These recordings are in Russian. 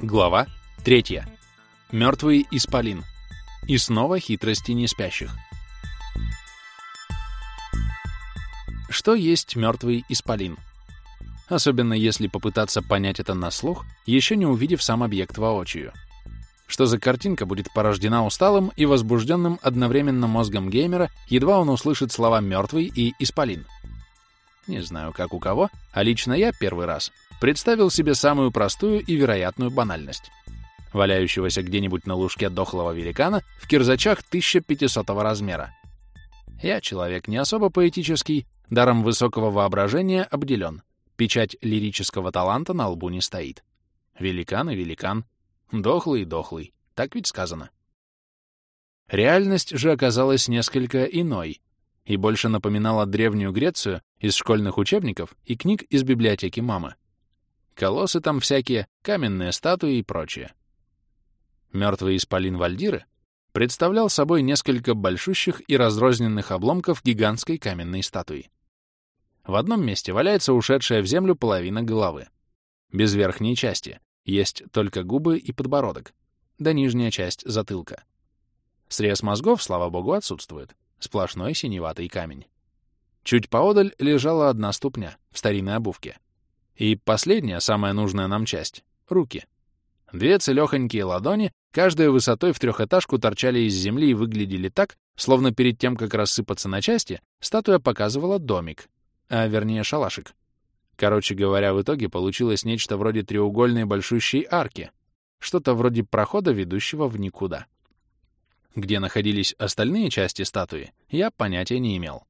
Глава 3. Мертвый исполин. И снова хитрости неспящих. Что есть мертвый исполин? Особенно если попытаться понять это на слух, еще не увидев сам объект воочию. Что за картинка будет порождена усталым и возбужденным одновременно мозгом геймера, едва он услышит слова «мертвый» и «исполин»? Не знаю, как у кого, а лично я первый раз представил себе самую простую и вероятную банальность. Валяющегося где-нибудь на лужке дохлого великана в кирзачах 1500 размера. Я человек не особо поэтический, даром высокого воображения обделен. Печать лирического таланта на лбу не стоит. Великан и великан. Дохлый и дохлый. Так ведь сказано. Реальность же оказалась несколько иной и больше напоминала Древнюю Грецию из школьных учебников и книг из библиотеки мамы. Колоссы там всякие, каменные статуи и прочее. Мертвый исполин Вальдиры представлял собой несколько большущих и разрозненных обломков гигантской каменной статуи. В одном месте валяется ушедшая в землю половина головы. Без верхней части, есть только губы и подбородок, да нижняя часть затылка. Срез мозгов, слава богу, отсутствует. Сплошной синеватый камень. Чуть поодаль лежала одна ступня в старинной обувке. И последняя, самая нужная нам часть — руки. Две целёхонькие ладони, каждая высотой в трехэтажку торчали из земли и выглядели так, словно перед тем, как рассыпаться на части, статуя показывала домик, а вернее шалашик. Короче говоря, в итоге получилось нечто вроде треугольной большущей арки, что-то вроде прохода, ведущего в никуда. Где находились остальные части статуи, я понятия не имел.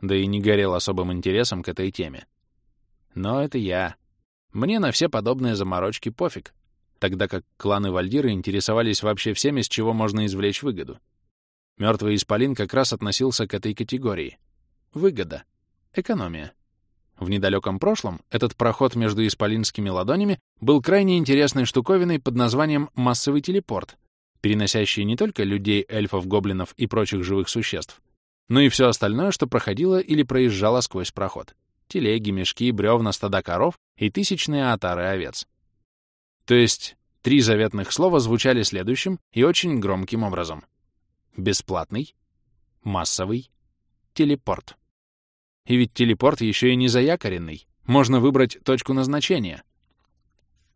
Да и не горел особым интересом к этой теме. Но это я. Мне на все подобные заморочки пофиг, тогда как кланы Вальдиры интересовались вообще всеми, с чего можно извлечь выгоду. Мертвый Исполин как раз относился к этой категории. Выгода. Экономия. В недалеком прошлом этот проход между исполинскими ладонями был крайне интересной штуковиной под названием «массовый телепорт», переносящий не только людей, эльфов, гоблинов и прочих живых существ, но и все остальное, что проходило или проезжало сквозь проход телеги, мешки, бревна, стада коров и тысячные отары овец. То есть три заветных слова звучали следующим и очень громким образом. Бесплатный, массовый, телепорт. И ведь телепорт еще и не заякоренный. Можно выбрать точку назначения.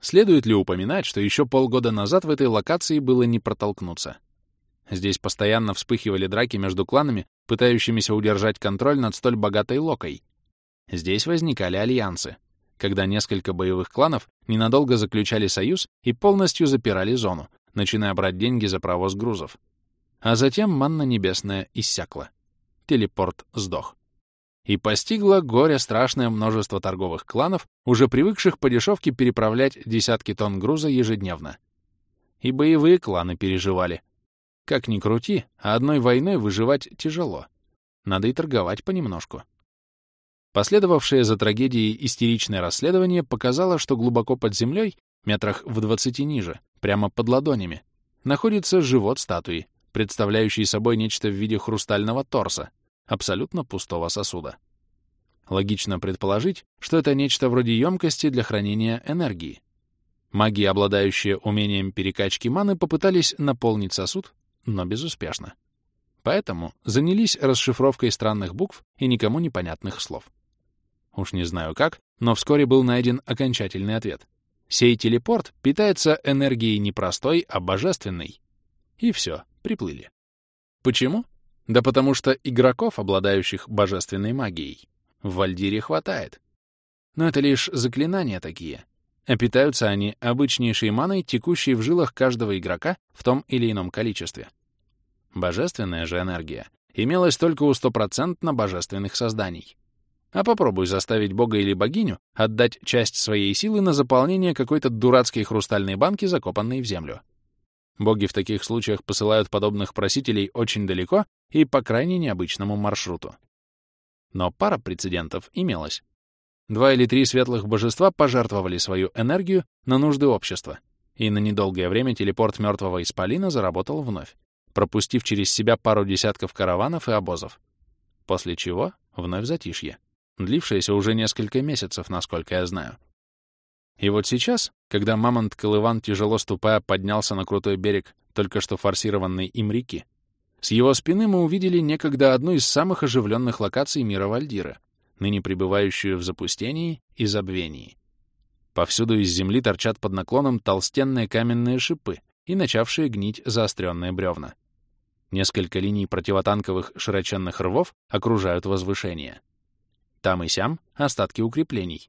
Следует ли упоминать, что еще полгода назад в этой локации было не протолкнуться? Здесь постоянно вспыхивали драки между кланами, пытающимися удержать контроль над столь богатой локой, Здесь возникали альянсы, когда несколько боевых кланов ненадолго заключали союз и полностью запирали зону, начиная брать деньги за провоз грузов. А затем манна небесная иссякла. Телепорт сдох. И постигло горе страшное множество торговых кланов, уже привыкших по дешевке переправлять десятки тонн груза ежедневно. И боевые кланы переживали. Как ни крути, а одной войной выживать тяжело. Надо и торговать понемножку. Последовавшее за трагедией истеричное расследование показало, что глубоко под землей, метрах в 20 ниже, прямо под ладонями, находится живот статуи, представляющий собой нечто в виде хрустального торса, абсолютно пустого сосуда. Логично предположить, что это нечто вроде емкости для хранения энергии. Маги, обладающие умением перекачки маны, попытались наполнить сосуд, но безуспешно. Поэтому занялись расшифровкой странных букв и никому непонятных слов. Уж не знаю как, но вскоре был найден окончательный ответ. Сей телепорт питается энергией не простой, а божественной. И все, приплыли. Почему? Да потому что игроков, обладающих божественной магией, в Вальдире хватает. Но это лишь заклинания такие. А питаются они обычнейшей маной, текущей в жилах каждого игрока в том или ином количестве. Божественная же энергия имелась только у стопроцентно божественных созданий. А попробуй заставить бога или богиню отдать часть своей силы на заполнение какой-то дурацкой хрустальной банки, закопанной в землю. Боги в таких случаях посылают подобных просителей очень далеко и по крайне необычному маршруту. Но пара прецедентов имелась. Два или три светлых божества пожертвовали свою энергию на нужды общества, и на недолгое время телепорт мертвого исполина заработал вновь, пропустив через себя пару десятков караванов и обозов. После чего вновь затишье длившееся уже несколько месяцев, насколько я знаю. И вот сейчас, когда мамонт Колыван, тяжело ступая, поднялся на крутой берег только что форсированной им реки, с его спины мы увидели некогда одну из самых оживленных локаций мира Вальдира, ныне пребывающую в запустении и забвении. Повсюду из земли торчат под наклоном толстенные каменные шипы и начавшие гнить заостренные бревна. Несколько линий противотанковых широченных рвов окружают возвышение. Там и сям остатки укреплений.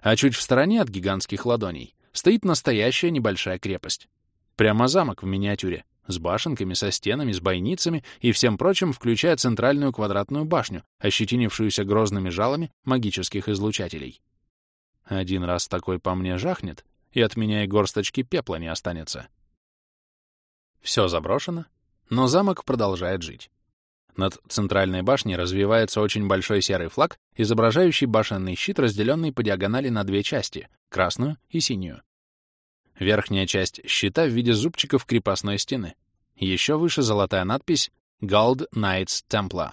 А чуть в стороне от гигантских ладоней стоит настоящая небольшая крепость. Прямо замок в миниатюре, с башенками, со стенами, с бойницами и всем прочим, включая центральную квадратную башню, ощетинившуюся грозными жалами магических излучателей. Один раз такой по мне жахнет, и от меня и горсточки пепла не останется. Все заброшено, но замок продолжает жить. Над центральной башней развивается очень большой серый флаг, изображающий башенный щит, разделенный по диагонали на две части — красную и синюю. Верхняя часть щита в виде зубчиков крепостной стены. Еще выше золотая надпись «Gold Knights Templar».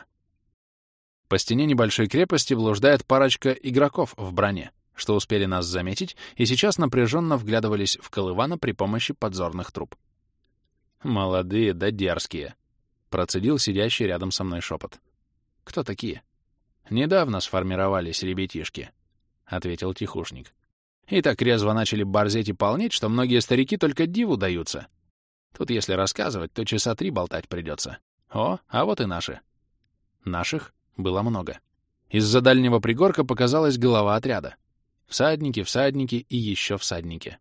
По стене небольшой крепости блуждает парочка игроков в броне, что успели нас заметить и сейчас напряженно вглядывались в Колывана при помощи подзорных труб. «Молодые да дерзкие», — процедил сидящий рядом со мной шепот. «Кто такие?» «Недавно сформировались ребятишки», — ответил тихушник. И так резво начали борзеть и полнеть, что многие старики только диву даются. Тут если рассказывать, то часа три болтать придется. О, а вот и наши. Наших было много. Из-за дальнего пригорка показалась голова отряда. Всадники, всадники и еще всадники.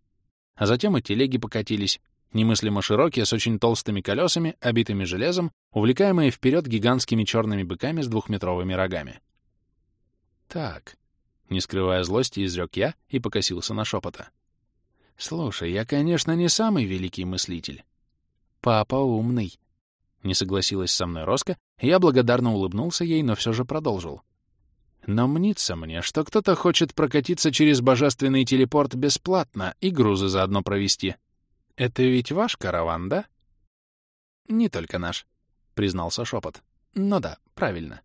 А затем и телеги покатились, немыслимо широкие, с очень толстыми колесами, обитыми железом, увлекаемые вперед гигантскими черными быками с двухметровыми рогами. Так, не скрывая злости, изрек я и покосился на шепота. «Слушай, я, конечно, не самый великий мыслитель. Папа умный». Не согласилась со мной Роско, я благодарно улыбнулся ей, но все же продолжил. «Но мнится мне, что кто-то хочет прокатиться через божественный телепорт бесплатно и грузы заодно провести. Это ведь ваш караван, да?» «Не только наш», — признался шепот. «Ну да, правильно».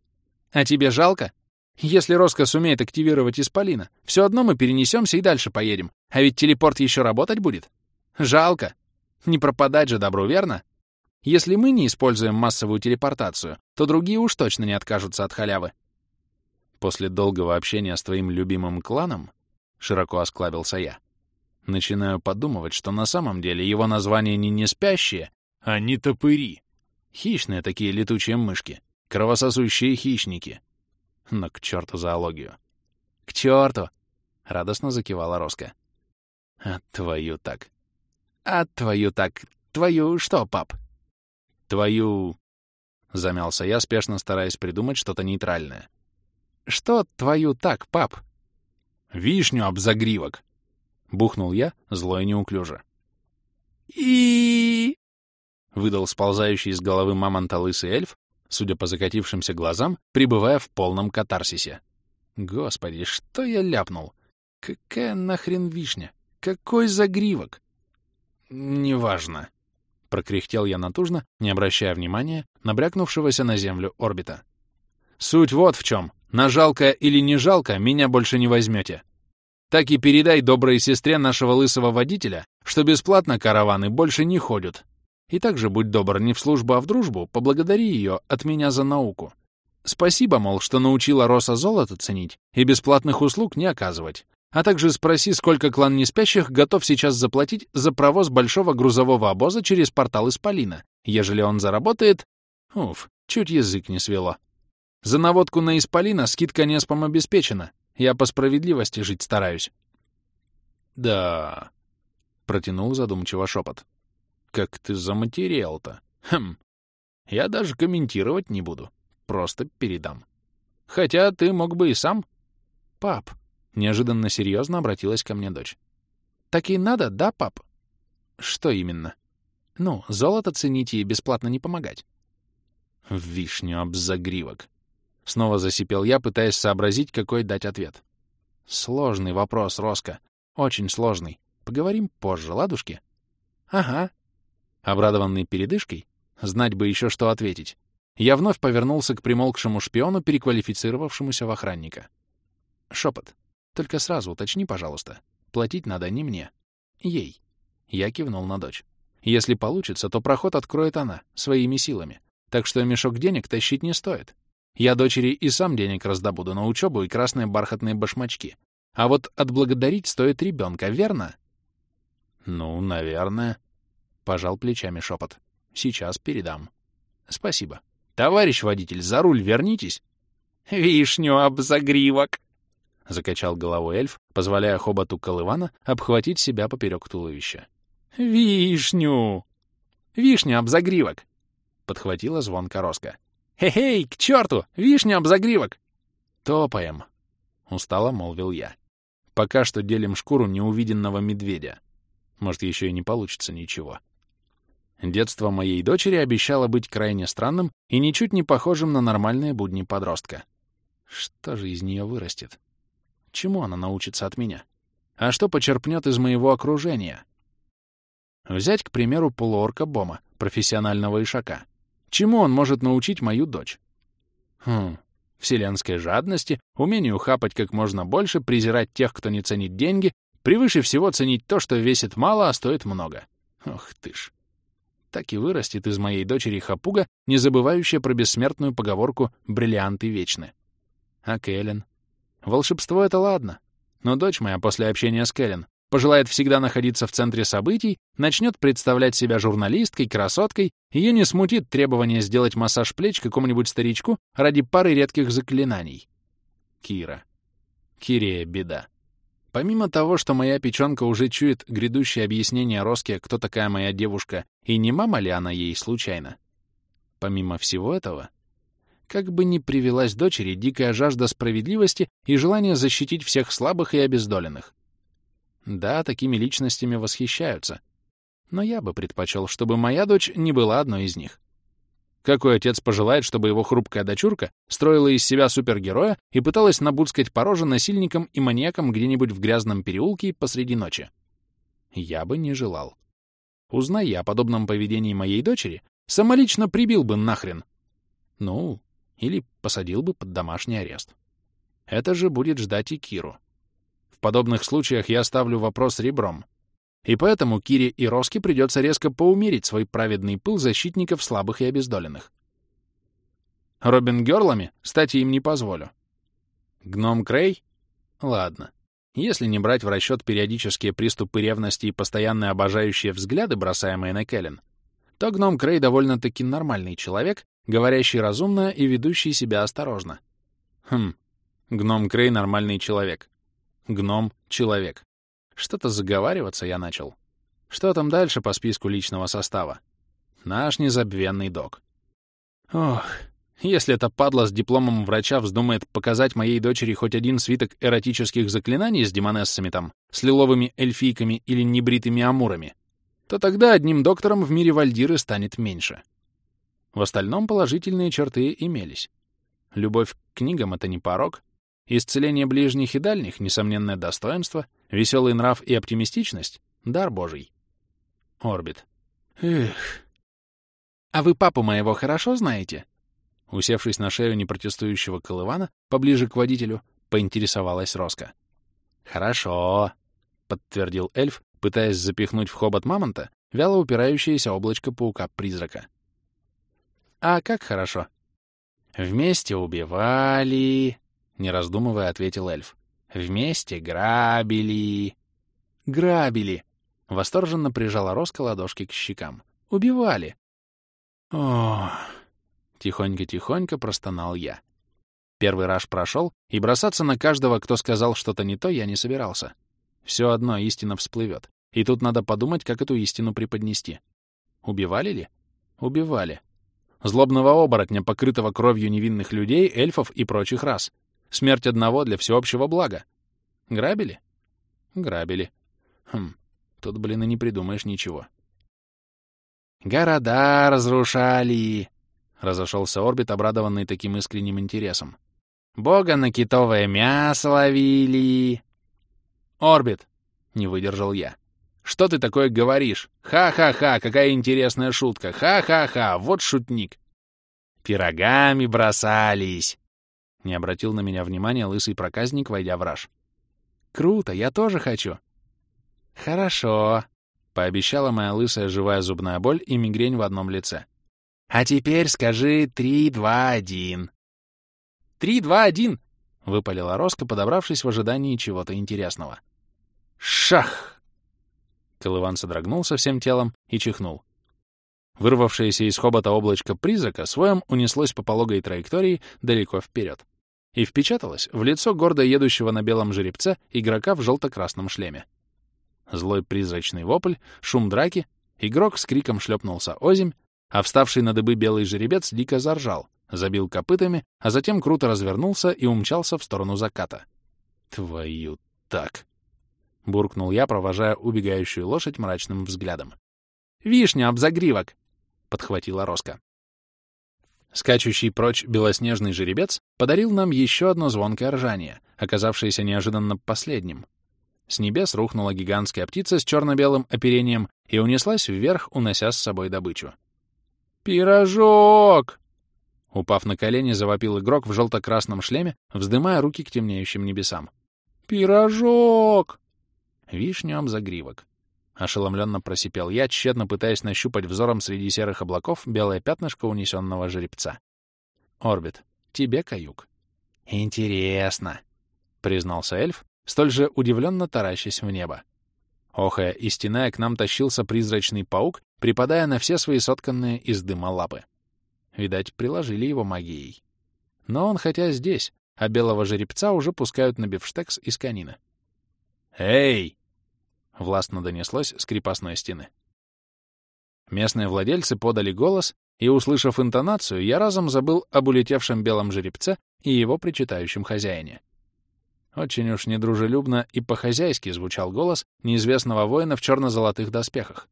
«А тебе жалко?» Если Роско сумеет активировать Исполина, все одно мы перенесемся и дальше поедем. А ведь телепорт еще работать будет. Жалко. Не пропадать же добру, верно? Если мы не используем массовую телепортацию, то другие уж точно не откажутся от халявы. После долгого общения с твоим любимым кланом, широко осклабился я, начинаю подумывать, что на самом деле его название не не спящие, а не топыри. Хищные такие летучие мышки, кровососущие хищники — но к черту зоологию. «К черту!» — радостно закивала Роска. «А твою так!» «А твою так! Твою что, пап?» «Твою...» — замялся я, спешно стараясь придумать что-то нейтральное. «Что твою так, пап?» «Вишню об загривок!» — бухнул я, зло и неуклюже. и выдал сползающий из головы мамонта лысый эльф, судя по закатившимся глазам, пребывая в полном катарсисе. Господи, что я ляпнул? Какая нахрен вишня? Какой загривок? Неважно. Прокряхтел я натужно, не обращая внимания на брякнувшегося на землю орбита. Суть вот в чем. На жалко или не жалко меня больше не возьмете. Так и передай доброй сестре нашего лысого водителя, что бесплатно караваны больше не ходят. И также, будь добр, не в службу, а в дружбу, поблагодари ее от меня за науку. Спасибо, мол, что научила Роса золото ценить и бесплатных услуг не оказывать. А также спроси, сколько клан Неспящих готов сейчас заплатить за провоз большого грузового обоза через портал Исполина, ежели он заработает... Уф, чуть язык не свело. За наводку на Исполина скидка неспом обеспечена. Я по справедливости жить стараюсь. Да, протянул задумчиво шепот. Как ты заматериал-то? Хм. Я даже комментировать не буду. Просто передам. Хотя ты мог бы и сам. Пап, неожиданно серьезно обратилась ко мне дочь. Так и надо, да, пап? Что именно? Ну, золото ценить и бесплатно не помогать. Вишню об загривок. Снова засипел я, пытаясь сообразить, какой дать ответ. Сложный вопрос, Роско. Очень сложный. Поговорим позже, ладушки? Ага, Обрадованный передышкой, знать бы еще что ответить, я вновь повернулся к примолкшему шпиону, переквалифицировавшемуся в охранника. Шепот. Только сразу уточни, пожалуйста. платить надо не мне. Ей. Я кивнул на дочь. Если получится, то проход откроет она, своими силами. Так что мешок денег тащить не стоит. Я дочери и сам денег раздобуду на учебу и красные бархатные башмачки. А вот отблагодарить стоит ребенка, верно? Ну, наверное. Пожал плечами шепот. Сейчас передам. Спасибо. Товарищ водитель, за руль вернитесь. Вишню об загривок. Закачал головой эльф, позволяя хоботу Колывана обхватить себя поперек туловища. «Вишню! Вишня об загривок!» — подхватила звонко Роска. «Хе-хей, к черту! Вишня об загривок!» «Топаем!» — устало молвил я. «Пока что делим шкуру неувиденного медведя. Может, еще и не получится ничего». Детство моей дочери обещало быть крайне странным и ничуть не похожим на нормальные будни подростка. Что же из нее вырастет? Чему она научится от меня? А что почерпнет из моего окружения? Взять, к примеру, полуорка Бома, профессионального ишака. Чему он может научить мою дочь? Хм, вселенской жадности, умению хапать как можно больше, презирать тех, кто не ценит деньги, превыше всего ценить то, что весит мало, а стоит много. Ох ты ж. Так и вырастет из моей дочери хапуга, не забывающая про бессмертную поговорку «бриллианты вечны». А Кэлен? Волшебство — это ладно. Но дочь моя после общения с Кэлен пожелает всегда находиться в центре событий, начнет представлять себя журналисткой, красоткой, ее не смутит требование сделать массаж плеч какому-нибудь старичку ради пары редких заклинаний. Кира. Кирея беда. Помимо того, что моя печенка уже чует грядущее объяснение Роске, кто такая моя девушка, и не мама ли она ей случайно, помимо всего этого, как бы ни привелась дочери дикая жажда справедливости и желание защитить всех слабых и обездоленных. Да, такими личностями восхищаются. Но я бы предпочел, чтобы моя дочь не была одной из них. Какой отец пожелает, чтобы его хрупкая дочурка строила из себя супергероя и пыталась набудскать по роже насильникам и маньякам где-нибудь в грязном переулке посреди ночи? Я бы не желал. Узнай я о подобном поведении моей дочери, самолично прибил бы нахрен. Ну, или посадил бы под домашний арест. Это же будет ждать и Киру. В подобных случаях я ставлю вопрос ребром. И поэтому Кире и Роске придется резко поумерить свой праведный пыл защитников слабых и обездоленных. Робин Герлами стать им не позволю. Гном Крей? Ладно. Если не брать в расчет периодические приступы ревности и постоянные обожающие взгляды, бросаемые на Келлен, то гном Крей довольно-таки нормальный человек, говорящий разумно и ведущий себя осторожно. Хм, гном Крей нормальный человек. Гном — человек. Что-то заговариваться я начал. Что там дальше по списку личного состава? Наш незабвенный док. Ох, если эта падла с дипломом врача вздумает показать моей дочери хоть один свиток эротических заклинаний с демонессами там, с лиловыми эльфийками или небритыми амурами, то тогда одним доктором в мире Вальдиры станет меньше. В остальном положительные черты имелись. Любовь к книгам — это не порог, Исцеление ближних и дальних — несомненное достоинство, веселый нрав и оптимистичность — дар божий. Орбит. Эх. А вы папу моего хорошо знаете? Усевшись на шею непротестующего Колывана, поближе к водителю, поинтересовалась Роска. «Хорошо», — подтвердил эльф, пытаясь запихнуть в хобот мамонта вяло упирающееся облачко паука-призрака. «А как хорошо?» «Вместе убивали...» — не раздумывая, ответил эльф. «Вместе грабили...» «Грабили!» — восторженно прижала Роско ладошки к щекам. «Убивали!» «О!» — тихонько-тихонько простонал я. Первый раж прошел, и бросаться на каждого, кто сказал что-то не то, я не собирался. Все одно истина всплывет, и тут надо подумать, как эту истину преподнести. Убивали ли? Убивали. Злобного оборотня, покрытого кровью невинных людей, эльфов и прочих рас — Смерть одного для всеобщего блага. Грабили? Грабили. Хм, тут, блин, и не придумаешь ничего. «Города разрушали!» — разошелся Орбит, обрадованный таким искренним интересом. «Бога на китовое мясо ловили!» «Орбит!» — не выдержал я. «Что ты такое говоришь? Ха-ха-ха, какая интересная шутка! Ха-ха-ха, вот шутник!» «Пирогами бросались!» Не обратил на меня внимания лысый проказник, войдя в раж. «Круто, я тоже хочу!» «Хорошо», — пообещала моя лысая живая зубная боль и мигрень в одном лице. «А теперь скажи три, два, один». «Три, два, один», — выпалила Роско, подобравшись в ожидании чего-то интересного. «Шах!» Колыван содрогнулся всем телом и чихнул. Вырвавшееся из хобота облачко призрака своем унеслось по пологой траектории далеко вперед и впечаталось в лицо гордо едущего на белом жеребце игрока в желто-красном шлеме. Злой призрачный вопль, шум драки, игрок с криком шлепнулся озимь, а вставший на дыбы белый жеребец дико заржал, забил копытами, а затем круто развернулся и умчался в сторону заката. «Твою так!» — буркнул я, провожая убегающую лошадь мрачным взглядом. «Вишня об загривок!» — подхватила Роско. Скачущий прочь белоснежный жеребец подарил нам еще одно звонкое ржание, оказавшееся неожиданно последним. С небес рухнула гигантская птица с черно-белым оперением и унеслась вверх, унося с собой добычу. «Пирожок!» Упав на колени, завопил игрок в желто-красном шлеме, вздымая руки к темнеющим небесам. «Пирожок!» Вишнем загривок. Ошеломленно просипел я, тщетно пытаясь нащупать взором среди серых облаков белое пятнышко унесенного жеребца. «Орбит, тебе каюк». «Интересно», — признался эльф, столь же удивленно таращась в небо. Охая и стеная, к нам тащился призрачный паук, припадая на все свои сотканные из дыма лапы. Видать, приложили его магией. Но он хотя здесь, а белого жеребца уже пускают на бифштекс из канина. «Эй!» — властно донеслось с крепостной стены. Местные владельцы подали голос, и, услышав интонацию, я разом забыл об улетевшем белом жеребце и его причитающем хозяине. Очень уж недружелюбно и по-хозяйски звучал голос неизвестного воина в черно-золотых доспехах.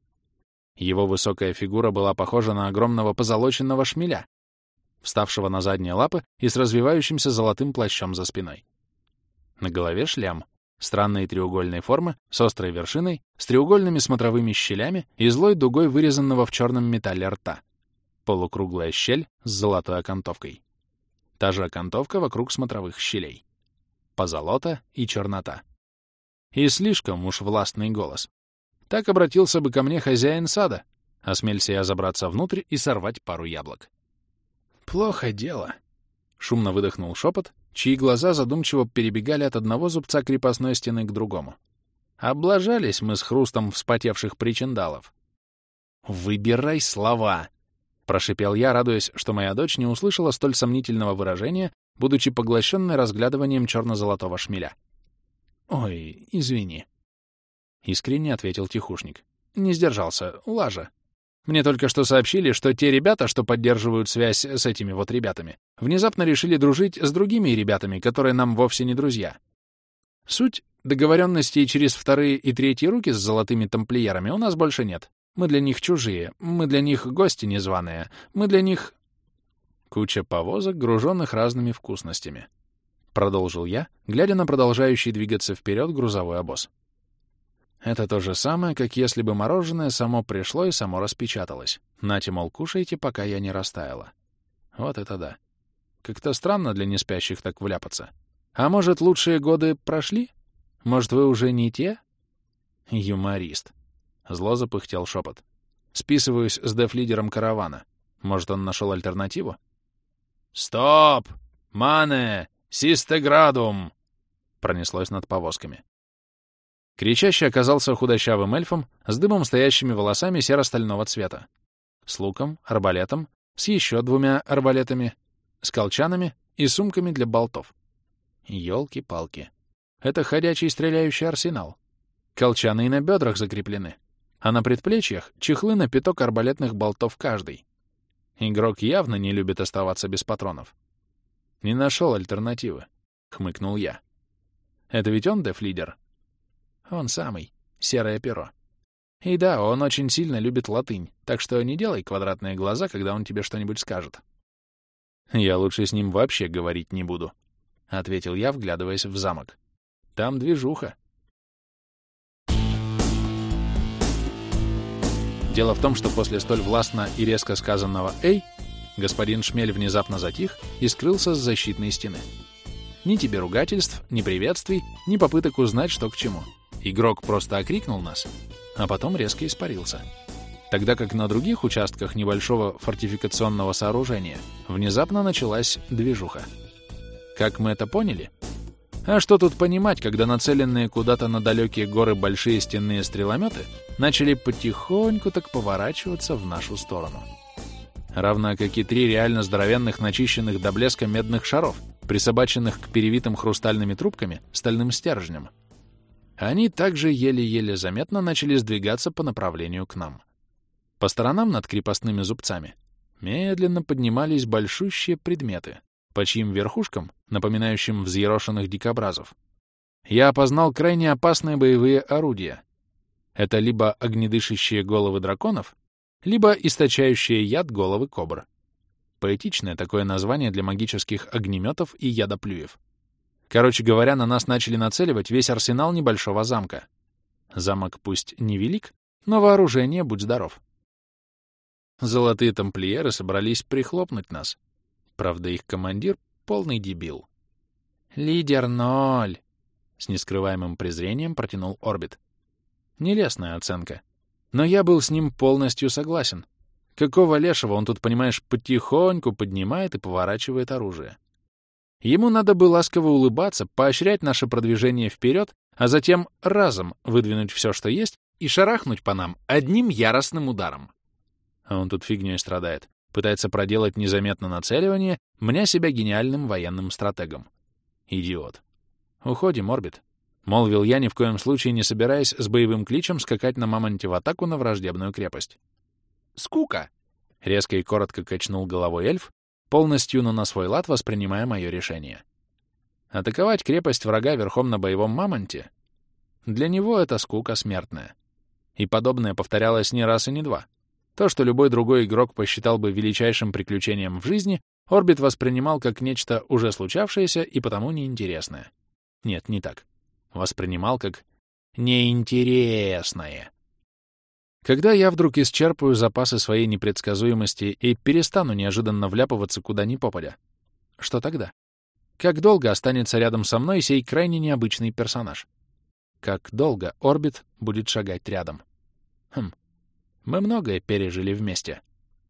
Его высокая фигура была похожа на огромного позолоченного шмеля, вставшего на задние лапы и с развивающимся золотым плащом за спиной. На голове шлем — Странной треугольной формы, с острой вершиной, с треугольными смотровыми щелями и злой дугой вырезанного в черном металле рта. Полукруглая щель с золотой окантовкой. Та же окантовка вокруг смотровых щелей. Позолота и чернота. И слишком уж властный голос. Так обратился бы ко мне хозяин сада, осмелься я забраться внутрь и сорвать пару яблок. «Плохо дело», — шумно выдохнул шепот, чьи глаза задумчиво перебегали от одного зубца крепостной стены к другому. Облажались мы с хрустом вспотевших причиндалов. «Выбирай слова!» — прошипел я, радуясь, что моя дочь не услышала столь сомнительного выражения, будучи поглощенной разглядыванием черно-золотого шмеля. «Ой, извини», — искренне ответил тихушник. «Не сдержался. Лажа. Мне только что сообщили, что те ребята, что поддерживают связь с этими вот ребятами, внезапно решили дружить с другими ребятами, которые нам вовсе не друзья. Суть договоренностей через вторые и третьи руки с золотыми тамплиерами у нас больше нет. Мы для них чужие, мы для них гости незваные, мы для них... Куча повозок, груженных разными вкусностями. Продолжил я, глядя на продолжающий двигаться вперед грузовой обоз. Это то же самое, как если бы мороженое само пришло и само распечаталось. Нате, мол, кушайте, пока я не растаяла. Вот это да. Как-то странно для неспящих так вляпаться. А может, лучшие годы прошли? Может, вы уже не те? Юморист. Зло запыхтел шепот. Списываюсь с деф-лидером каравана. Может, он нашел альтернативу? «Стоп! Мане! Систеградум!» Пронеслось над повозками. Кричащий оказался худощавым эльфом с дымом стоящими волосами серо-стального цвета, с луком, арбалетом, с еще двумя арбалетами, с колчанами и сумками для болтов. Ёлки-палки. Это ходячий стреляющий арсенал. Колчаны и на бедрах закреплены, а на предплечьях чехлы на пяток арбалетных болтов каждый. Игрок явно не любит оставаться без патронов. «Не нашел альтернативы», — хмыкнул я. «Это ведь он деф-лидер?» Он самый. Серое перо. И да, он очень сильно любит латынь, так что не делай квадратные глаза, когда он тебе что-нибудь скажет. «Я лучше с ним вообще говорить не буду», — ответил я, вглядываясь в замок. «Там движуха». Дело в том, что после столь властно и резко сказанного «Эй!» господин Шмель внезапно затих и скрылся с защитной стены. Ни тебе ругательств, ни приветствий, ни попыток узнать, что к чему. Игрок просто окрикнул нас, а потом резко испарился. Тогда как на других участках небольшого фортификационного сооружения внезапно началась движуха. Как мы это поняли? А что тут понимать, когда нацеленные куда-то на далекие горы большие стенные стрелометы начали потихоньку так поворачиваться в нашу сторону? Равно как и три реально здоровенных начищенных до блеска медных шаров, присобаченных к перевитым хрустальными трубками стальным стержнем. Они также еле-еле заметно начали сдвигаться по направлению к нам. По сторонам над крепостными зубцами медленно поднимались большущие предметы, по чьим верхушкам, напоминающим взъерошенных дикобразов, я опознал крайне опасные боевые орудия. Это либо огнедышащие головы драконов, либо источающие яд головы кобр. Поэтичное такое название для магических огнеметов и ядоплюев. Короче говоря, на нас начали нацеливать весь арсенал небольшого замка. Замок пусть не велик, но вооружение будь здоров. Золотые тамплиеры собрались прихлопнуть нас. Правда, их командир — полный дебил. «Лидер ноль!» — с нескрываемым презрением протянул Орбит. Нелестная оценка. Но я был с ним полностью согласен. Какого лешего он тут, понимаешь, потихоньку поднимает и поворачивает оружие? Ему надо бы ласково улыбаться, поощрять наше продвижение вперед, а затем разом выдвинуть все, что есть, и шарахнуть по нам одним яростным ударом. А он тут фигней страдает. Пытается проделать незаметно нацеливание, меня себя гениальным военным стратегом. Идиот. Уходим, Орбит. Молвил я, ни в коем случае не собираясь с боевым кличем скакать на мамонте в атаку на враждебную крепость. «Скука!» — резко и коротко качнул головой эльф, полностью, но на свой лад воспринимая мое решение. Атаковать крепость врага верхом на боевом мамонте — для него это скука смертная. И подобное повторялось не раз и не два. То, что любой другой игрок посчитал бы величайшим приключением в жизни, Орбит воспринимал как нечто уже случавшееся и потому неинтересное. Нет, не так. Воспринимал как неинтересное. Когда я вдруг исчерпаю запасы своей непредсказуемости и перестану неожиданно вляпываться куда ни попадя, что тогда? Как долго останется рядом со мной сей крайне необычный персонаж? Как долго Орбит будет шагать рядом? Хм, мы многое пережили вместе.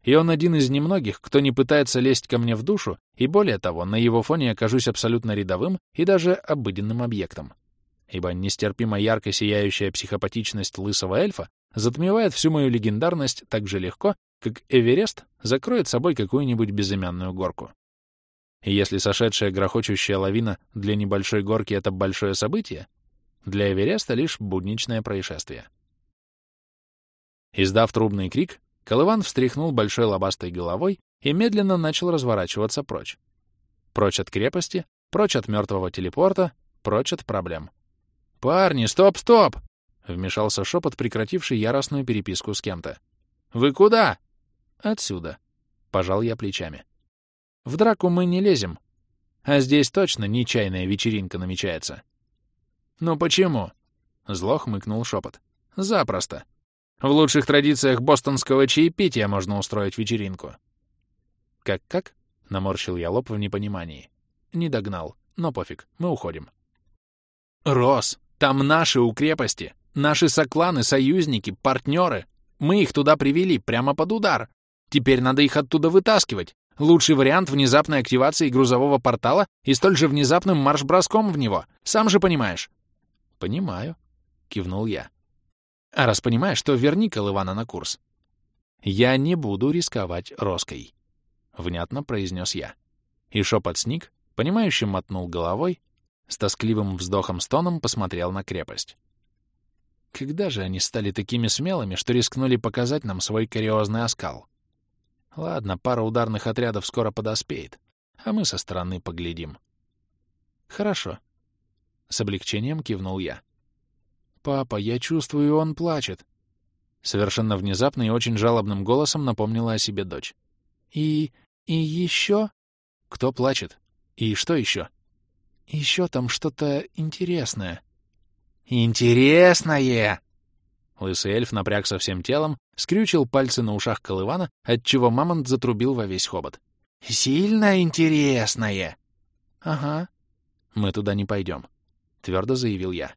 И он один из немногих, кто не пытается лезть ко мне в душу, и более того, на его фоне окажусь абсолютно рядовым и даже обыденным объектом. Ибо нестерпимо ярко сияющая психопатичность лысого эльфа затмевает всю мою легендарность так же легко, как Эверест закроет собой какую-нибудь безымянную горку. И если сошедшая грохочущая лавина для небольшой горки — это большое событие, для Эвереста лишь будничное происшествие. Издав трубный крик, Колыван встряхнул большой лобастой головой и медленно начал разворачиваться прочь. Прочь от крепости, прочь от мертвого телепорта, прочь от проблем. «Парни, стоп, стоп!» Вмешался шепот, прекративший яростную переписку с кем-то. «Вы куда?» «Отсюда», — пожал я плечами. «В драку мы не лезем. А здесь точно нечаянная вечеринка намечается». «Ну почему?» — зло хмыкнул шепот. «Запросто. В лучших традициях бостонского чаепития можно устроить вечеринку». «Как-как?» — наморщил я лоб в непонимании. «Не догнал. Но пофиг, мы уходим». «Рос, там наши у крепости!» Наши сокланы, союзники, партнеры. Мы их туда привели, прямо под удар. Теперь надо их оттуда вытаскивать. Лучший вариант внезапной активации грузового портала и столь же внезапным марш-броском в него. Сам же понимаешь. Понимаю, кивнул я. А раз понимаешь, то верни Колывана на курс. Я не буду рисковать Роской, внятно произнес я. И шепот сник, понимающим мотнул головой, с тоскливым вздохом-стоном посмотрел на крепость. Когда же они стали такими смелыми, что рискнули показать нам свой кариозный оскал? Ладно, пара ударных отрядов скоро подоспеет, а мы со стороны поглядим. Хорошо. С облегчением кивнул я. «Папа, я чувствую, он плачет». Совершенно внезапно и очень жалобным голосом напомнила о себе дочь. «И... и еще...» «Кто плачет? И что еще?» «Еще там что-то интересное». «Интересное!» Лысый эльф напрягся всем телом, скрючил пальцы на ушах колывана, отчего мамонт затрубил во весь хобот. «Сильно интересное!» «Ага. Мы туда не пойдем», — твердо заявил я.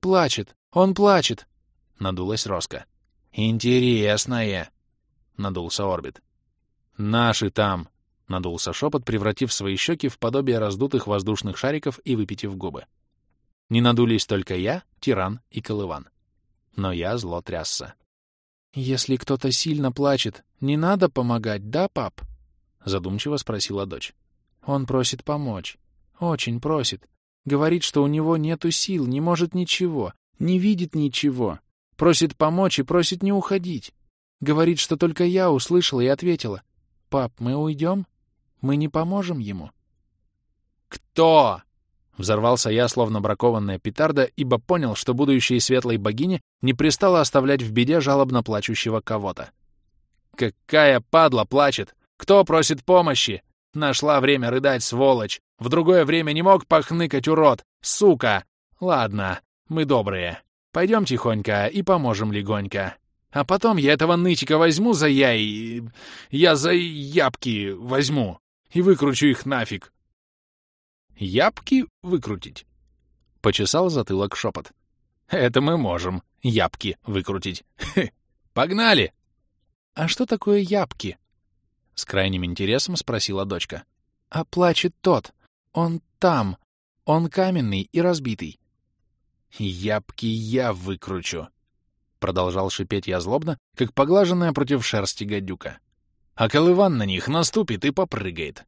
«Плачет. Он плачет!» — надулась Роска. «Интересное!» — надулся Орбит. «Наши там!» — надулся шепот, превратив свои щеки в подобие раздутых воздушных шариков и выпитив губы. Не надулись только я, Тиран и Колыван. Но я зло трясся. «Если кто-то сильно плачет, не надо помогать, да, пап?» — задумчиво спросила дочь. «Он просит помочь. Очень просит. Говорит, что у него нету сил, не может ничего, не видит ничего. Просит помочь и просит не уходить. Говорит, что только я услышала и ответила. «Пап, мы уйдем? Мы не поможем ему?» «Кто?» Взорвался я, словно бракованная петарда, ибо понял, что будущей светлой богине не пристало оставлять в беде жалобно плачущего кого-то. «Какая падла плачет! Кто просит помощи? Нашла время рыдать, сволочь! В другое время не мог похныкать, урод! Сука! Ладно, мы добрые. Пойдем тихонько и поможем легонько. А потом я этого нытика возьму за яй... Я за ябки возьму и выкручу их нафиг. Ябки выкрутить? Почесал затылок шепот. Это мы можем, ябки выкрутить. Погнали! А что такое ябки? С крайним интересом спросила дочка. А плачет тот. Он там. Он каменный и разбитый. «Ябки я выкручу!» Продолжал шипеть я злобно, как поглаженная против шерсти гадюка. А колыван на них наступит и попрыгает.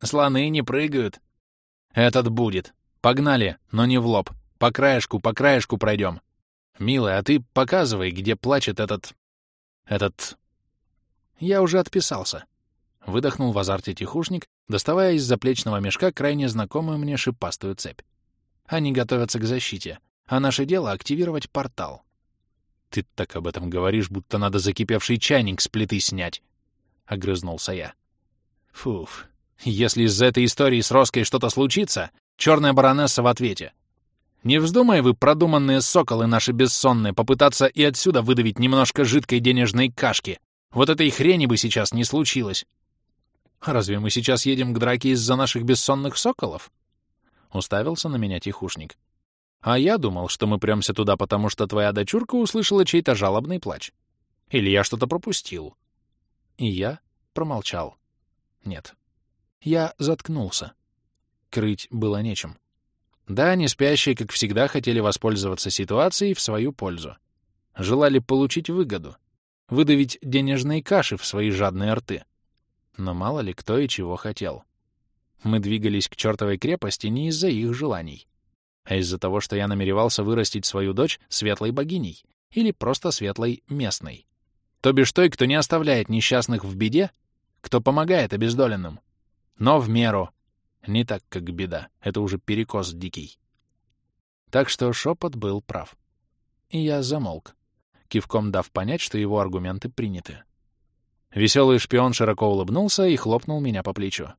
Слоны не прыгают. Этот будет. Погнали, но не в лоб. По краешку, по краешку пройдем. Милая, а ты показывай, где плачет этот... Этот... Я уже отписался. Выдохнул в азарте тихушник, доставая из заплечного мешка крайне знакомую мне шипастую цепь. Они готовятся к защите, а наше дело — активировать портал. «Ты так об этом говоришь, будто надо закипевший чайник с плиты снять», — огрызнулся я. «Фуф, если из-за этой истории с Роской что-то случится, черная баронесса в ответе. Не вздумай вы, продуманные соколы наши бессонные, попытаться и отсюда выдавить немножко жидкой денежной кашки. Вот этой хрени бы сейчас не случилось. Разве мы сейчас едем к драке из-за наших бессонных соколов? Уставился на меня тихушник. А я думал, что мы прёмся туда, потому что твоя дочурка услышала чей-то жалобный плач. Или я что-то пропустил. И я промолчал. Нет. Я заткнулся. Крыть было нечем. Да, не спящие, как всегда, хотели воспользоваться ситуацией в свою пользу. Желали получить выгоду, выдавить денежные каши в свои жадные рты. Но мало ли кто и чего хотел. Мы двигались к чертовой крепости не из-за их желаний, а из-за того, что я намеревался вырастить свою дочь светлой богиней или просто светлой местной. То бишь той, кто не оставляет несчастных в беде, кто помогает обездоленным. Но в меру. Не так, как беда. Это уже перекос дикий. Так что шепот был прав. И я замолк, кивком дав понять, что его аргументы приняты. Веселый шпион широко улыбнулся и хлопнул меня по плечу.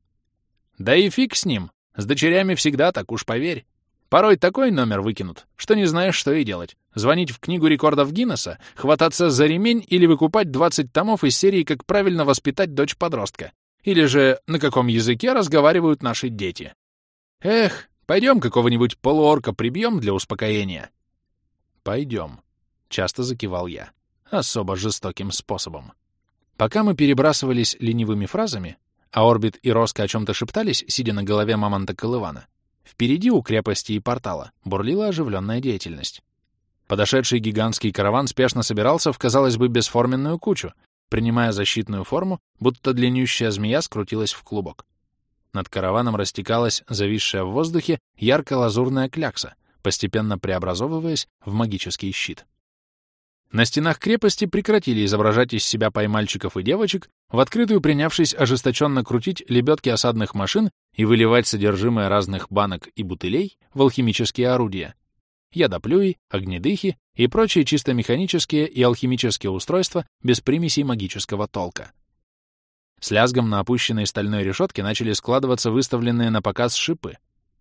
Да и фиг с ним. С дочерями всегда так, уж поверь. Порой такой номер выкинут, что не знаешь, что и делать. Звонить в книгу рекордов Гиннесса, хвататься за ремень или выкупать 20 томов из серии «Как правильно воспитать дочь-подростка». Или же «На каком языке разговаривают наши дети». Эх, пойдем какого-нибудь полуорка прибьем для успокоения. Пойдем, часто закивал я, особо жестоким способом. Пока мы перебрасывались ленивыми фразами, а Орбит и Роско о чем-то шептались, сидя на голове мамонта Колывана. Впереди у крепости и портала бурлила оживленная деятельность. Подошедший гигантский караван спешно собирался в, казалось бы, бесформенную кучу, принимая защитную форму, будто длиннющая змея скрутилась в клубок. Над караваном растекалась, зависшая в воздухе, ярко-лазурная клякса, постепенно преобразовываясь в магический щит. На стенах крепости прекратили изображать из себя поймальчиков и девочек, в открытую принявшись ожесточенно крутить лебедки осадных машин и выливать содержимое разных банок и бутылей в алхимические орудия. Ядоплюи, огнедыхи и прочие чисто механические и алхимические устройства без примесей магического толка. С лязгом на опущенной стальной решетке начали складываться выставленные на показ шипы.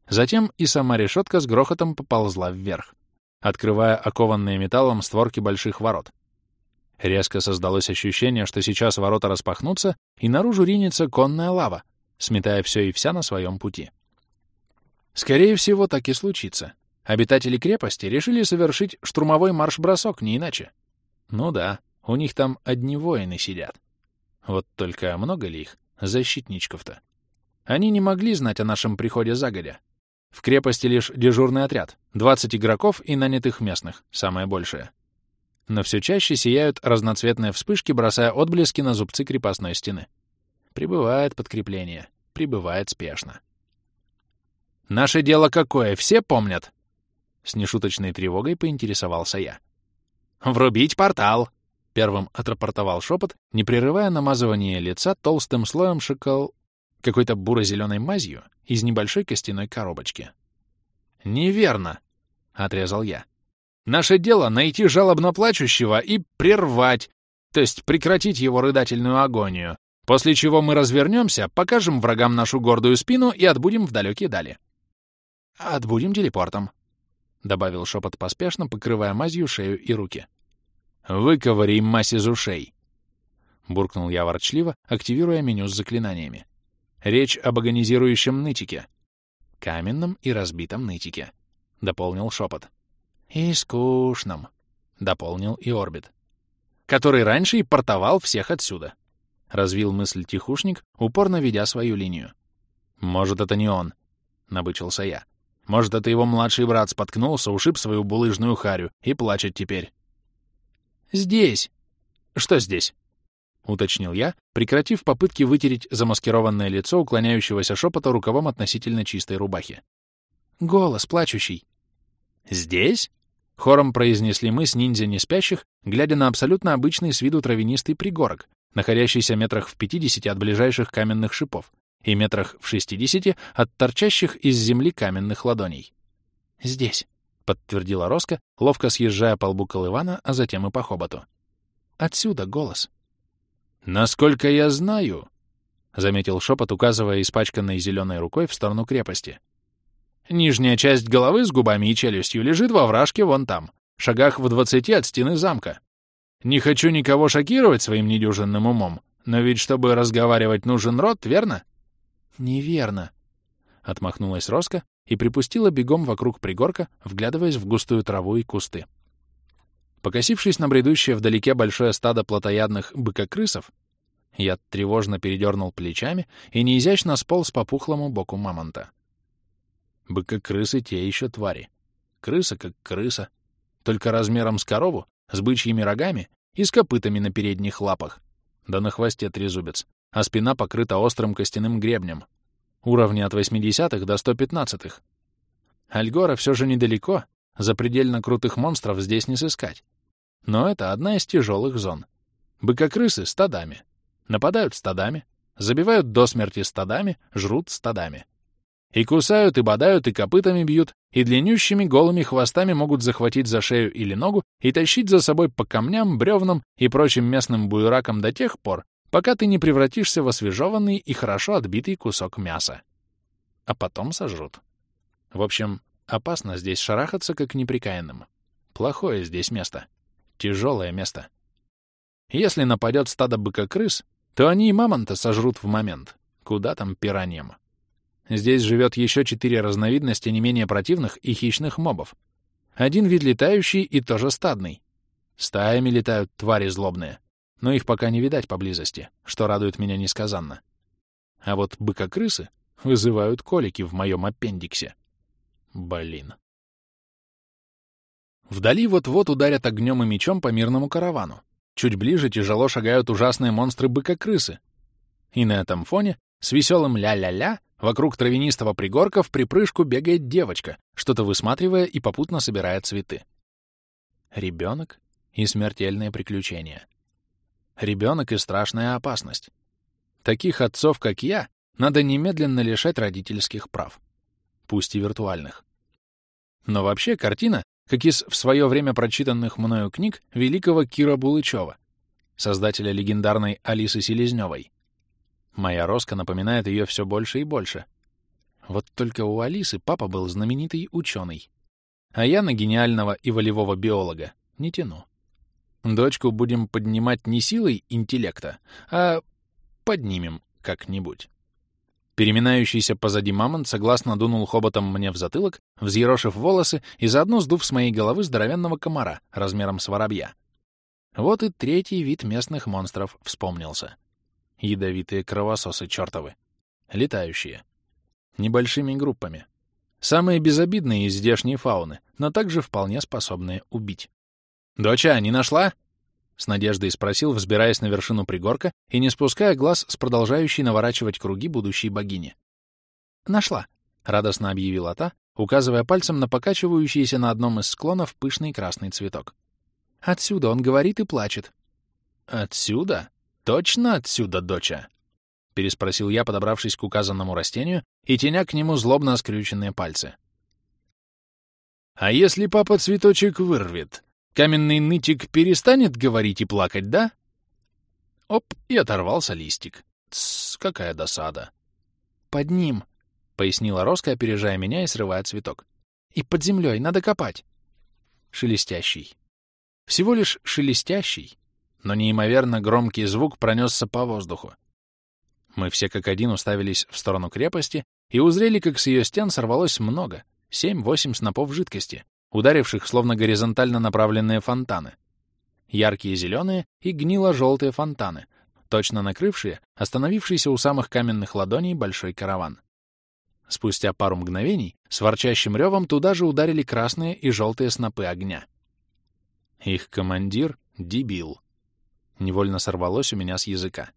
Затем и сама решетка с грохотом поползла вверх открывая окованные металлом створки больших ворот. Резко создалось ощущение, что сейчас ворота распахнутся, и наружу ринется конная лава, сметая все и вся на своем пути. Скорее всего, так и случится. Обитатели крепости решили совершить штурмовой марш-бросок, не иначе. Ну да, у них там одни воины сидят. Вот только много ли их, защитничков-то? Они не могли знать о нашем приходе загодя. В крепости лишь дежурный отряд, 20 игроков и нанятых местных, самое большее. Но все чаще сияют разноцветные вспышки, бросая отблески на зубцы крепостной стены. Прибывает подкрепление, прибывает спешно. «Наше дело какое, все помнят?» С нешуточной тревогой поинтересовался я. «Врубить портал!» — первым отрапортовал шепот, не прерывая намазывание лица толстым слоем шокол... какой-то буро-зеленой мазью из небольшой костяной коробочки. «Неверно!» — отрезал я. «Наше дело — найти жалобно плачущего и прервать, то есть прекратить его рыдательную агонию, после чего мы развернемся, покажем врагам нашу гордую спину и отбудем в далекие дали». «Отбудем телепортом», — добавил шепот поспешно, покрывая мазью шею и руки. «Выковыри мазь из ушей!» — буркнул я ворчливо, активируя меню с заклинаниями. «Речь об агонизирующем нытике. Каменном и разбитом нытике», — дополнил шепот. «И скучном», — дополнил и орбит. «Который раньше и портовал всех отсюда», — развил мысль тихушник, упорно ведя свою линию. «Может, это не он», — набычился я. Может, это его младший брат споткнулся, ушиб свою булыжную харю и плачет теперь. «Здесь!» «Что здесь?» — уточнил я, прекратив попытки вытереть замаскированное лицо уклоняющегося шепота рукавом относительно чистой рубахи. «Голос плачущий». «Здесь?» — хором произнесли мы с ниндзя неспящих, глядя на абсолютно обычный с виду травянистый пригорок, находящийся метрах в пятидесяти от ближайших каменных шипов, и метрах в шестидесяти от торчащих из земли каменных ладоней. «Здесь», — подтвердила Роско, ловко съезжая по лбу Колывана, а затем и по хоботу. «Отсюда голос». «Насколько я знаю», — заметил шепот, указывая испачканной зеленой рукой в сторону крепости. «Нижняя часть головы с губами и челюстью лежит во вражке вон там, шагах в двадцати от стены замка. Не хочу никого шокировать своим недюжинным умом, но ведь чтобы разговаривать нужен рот, верно?» «Неверно», — отмахнулась Роско и припустила бегом вокруг пригорка, вглядываясь в густую траву и кусты. Покосившись на бредущее вдалеке большое стадо плотоядных быкокрысов, я тревожно передернул плечами и неизящно сполз по пухлому боку мамонта. Быкокрысы те еще твари. Крыса как крыса, только размером с корову, с бычьими рогами и с копытами на передних лапах, да на хвосте трезубец, а спина покрыта острым костяным гребнем. Уровни от 80-х до 115-х. Альгора все же недалеко, запредельно крутых монстров здесь не сыскать. Но это одна из тяжелых зон. Быкокрысы стадами. Нападают стадами, забивают до смерти стадами, жрут стадами. И кусают, и бодают, и копытами бьют, и длиннющими голыми хвостами могут захватить за шею или ногу и тащить за собой по камням, бревнам и прочим местным буеракам до тех пор, пока ты не превратишься в освежеванный и хорошо отбитый кусок мяса. А потом сожрут. В общем, опасно здесь шарахаться, как неприкаянным. Плохое здесь место. Тяжелое место. Если нападет стадо быка-крыс, то они и мамонта сожрут в момент. Куда там пираньям? Здесь живет еще четыре разновидности не менее противных и хищных мобов. Один вид летающий и тоже стадный. Стаями летают твари злобные но их пока не видать поблизости, что радует меня несказанно. А вот быка-крысы вызывают колики в моем аппендиксе. Блин. Вдали вот-вот ударят огнем и мечом по мирному каравану. Чуть ближе тяжело шагают ужасные монстры быка-крысы. И на этом фоне с веселым ля-ля-ля вокруг травянистого пригорка в припрыжку бегает девочка, что-то высматривая и попутно собирая цветы. Ребенок и смертельное приключение ребенок и страшная опасность. Таких отцов, как я, надо немедленно лишать родительских прав, пусть и виртуальных. Но вообще картина, как из в свое время прочитанных мною книг великого Кира Булычева, создателя легендарной Алисы Селезневой. Моя Роска напоминает ее все больше и больше. Вот только у Алисы папа был знаменитый ученый, а я на гениального и волевого биолога не тяну. Дочку будем поднимать не силой интеллекта, а поднимем как-нибудь. Переминающийся позади мамонт согласно дунул хоботом мне в затылок, взъерошив волосы и заодно сдув с моей головы здоровенного комара размером с воробья. Вот и третий вид местных монстров вспомнился. Ядовитые кровососы чертовы. Летающие. Небольшими группами. Самые безобидные из здешней фауны, но также вполне способные убить. «Доча, не нашла?» — с надеждой спросил, взбираясь на вершину пригорка и не спуская глаз с продолжающей наворачивать круги будущей богини. «Нашла», — радостно объявила та, указывая пальцем на покачивающийся на одном из склонов пышный красный цветок. «Отсюда он говорит и плачет». «Отсюда? Точно отсюда, доча?» — переспросил я, подобравшись к указанному растению и теня к нему злобно скрюченные пальцы. «А если папа цветочек вырвет, Каменный нытик перестанет говорить и плакать, да? Оп, и оторвался листик. Тссс, какая досада. Под ним, — пояснила Роска, опережая меня и срывая цветок. И под землей надо копать. Шелестящий. Всего лишь шелестящий, но неимоверно громкий звук пронесся по воздуху. Мы все как один уставились в сторону крепости и узрели, как с ее стен сорвалось много, семь-восемь снопов жидкости, ударивших словно горизонтально направленные фонтаны. Яркие зеленые и гнило-желтые фонтаны, точно накрывшие остановившийся у самых каменных ладоней большой караван. Спустя пару мгновений с ворчащим ревом туда же ударили красные и желтые снопы огня. Их командир — дебил. Невольно сорвалось у меня с языка.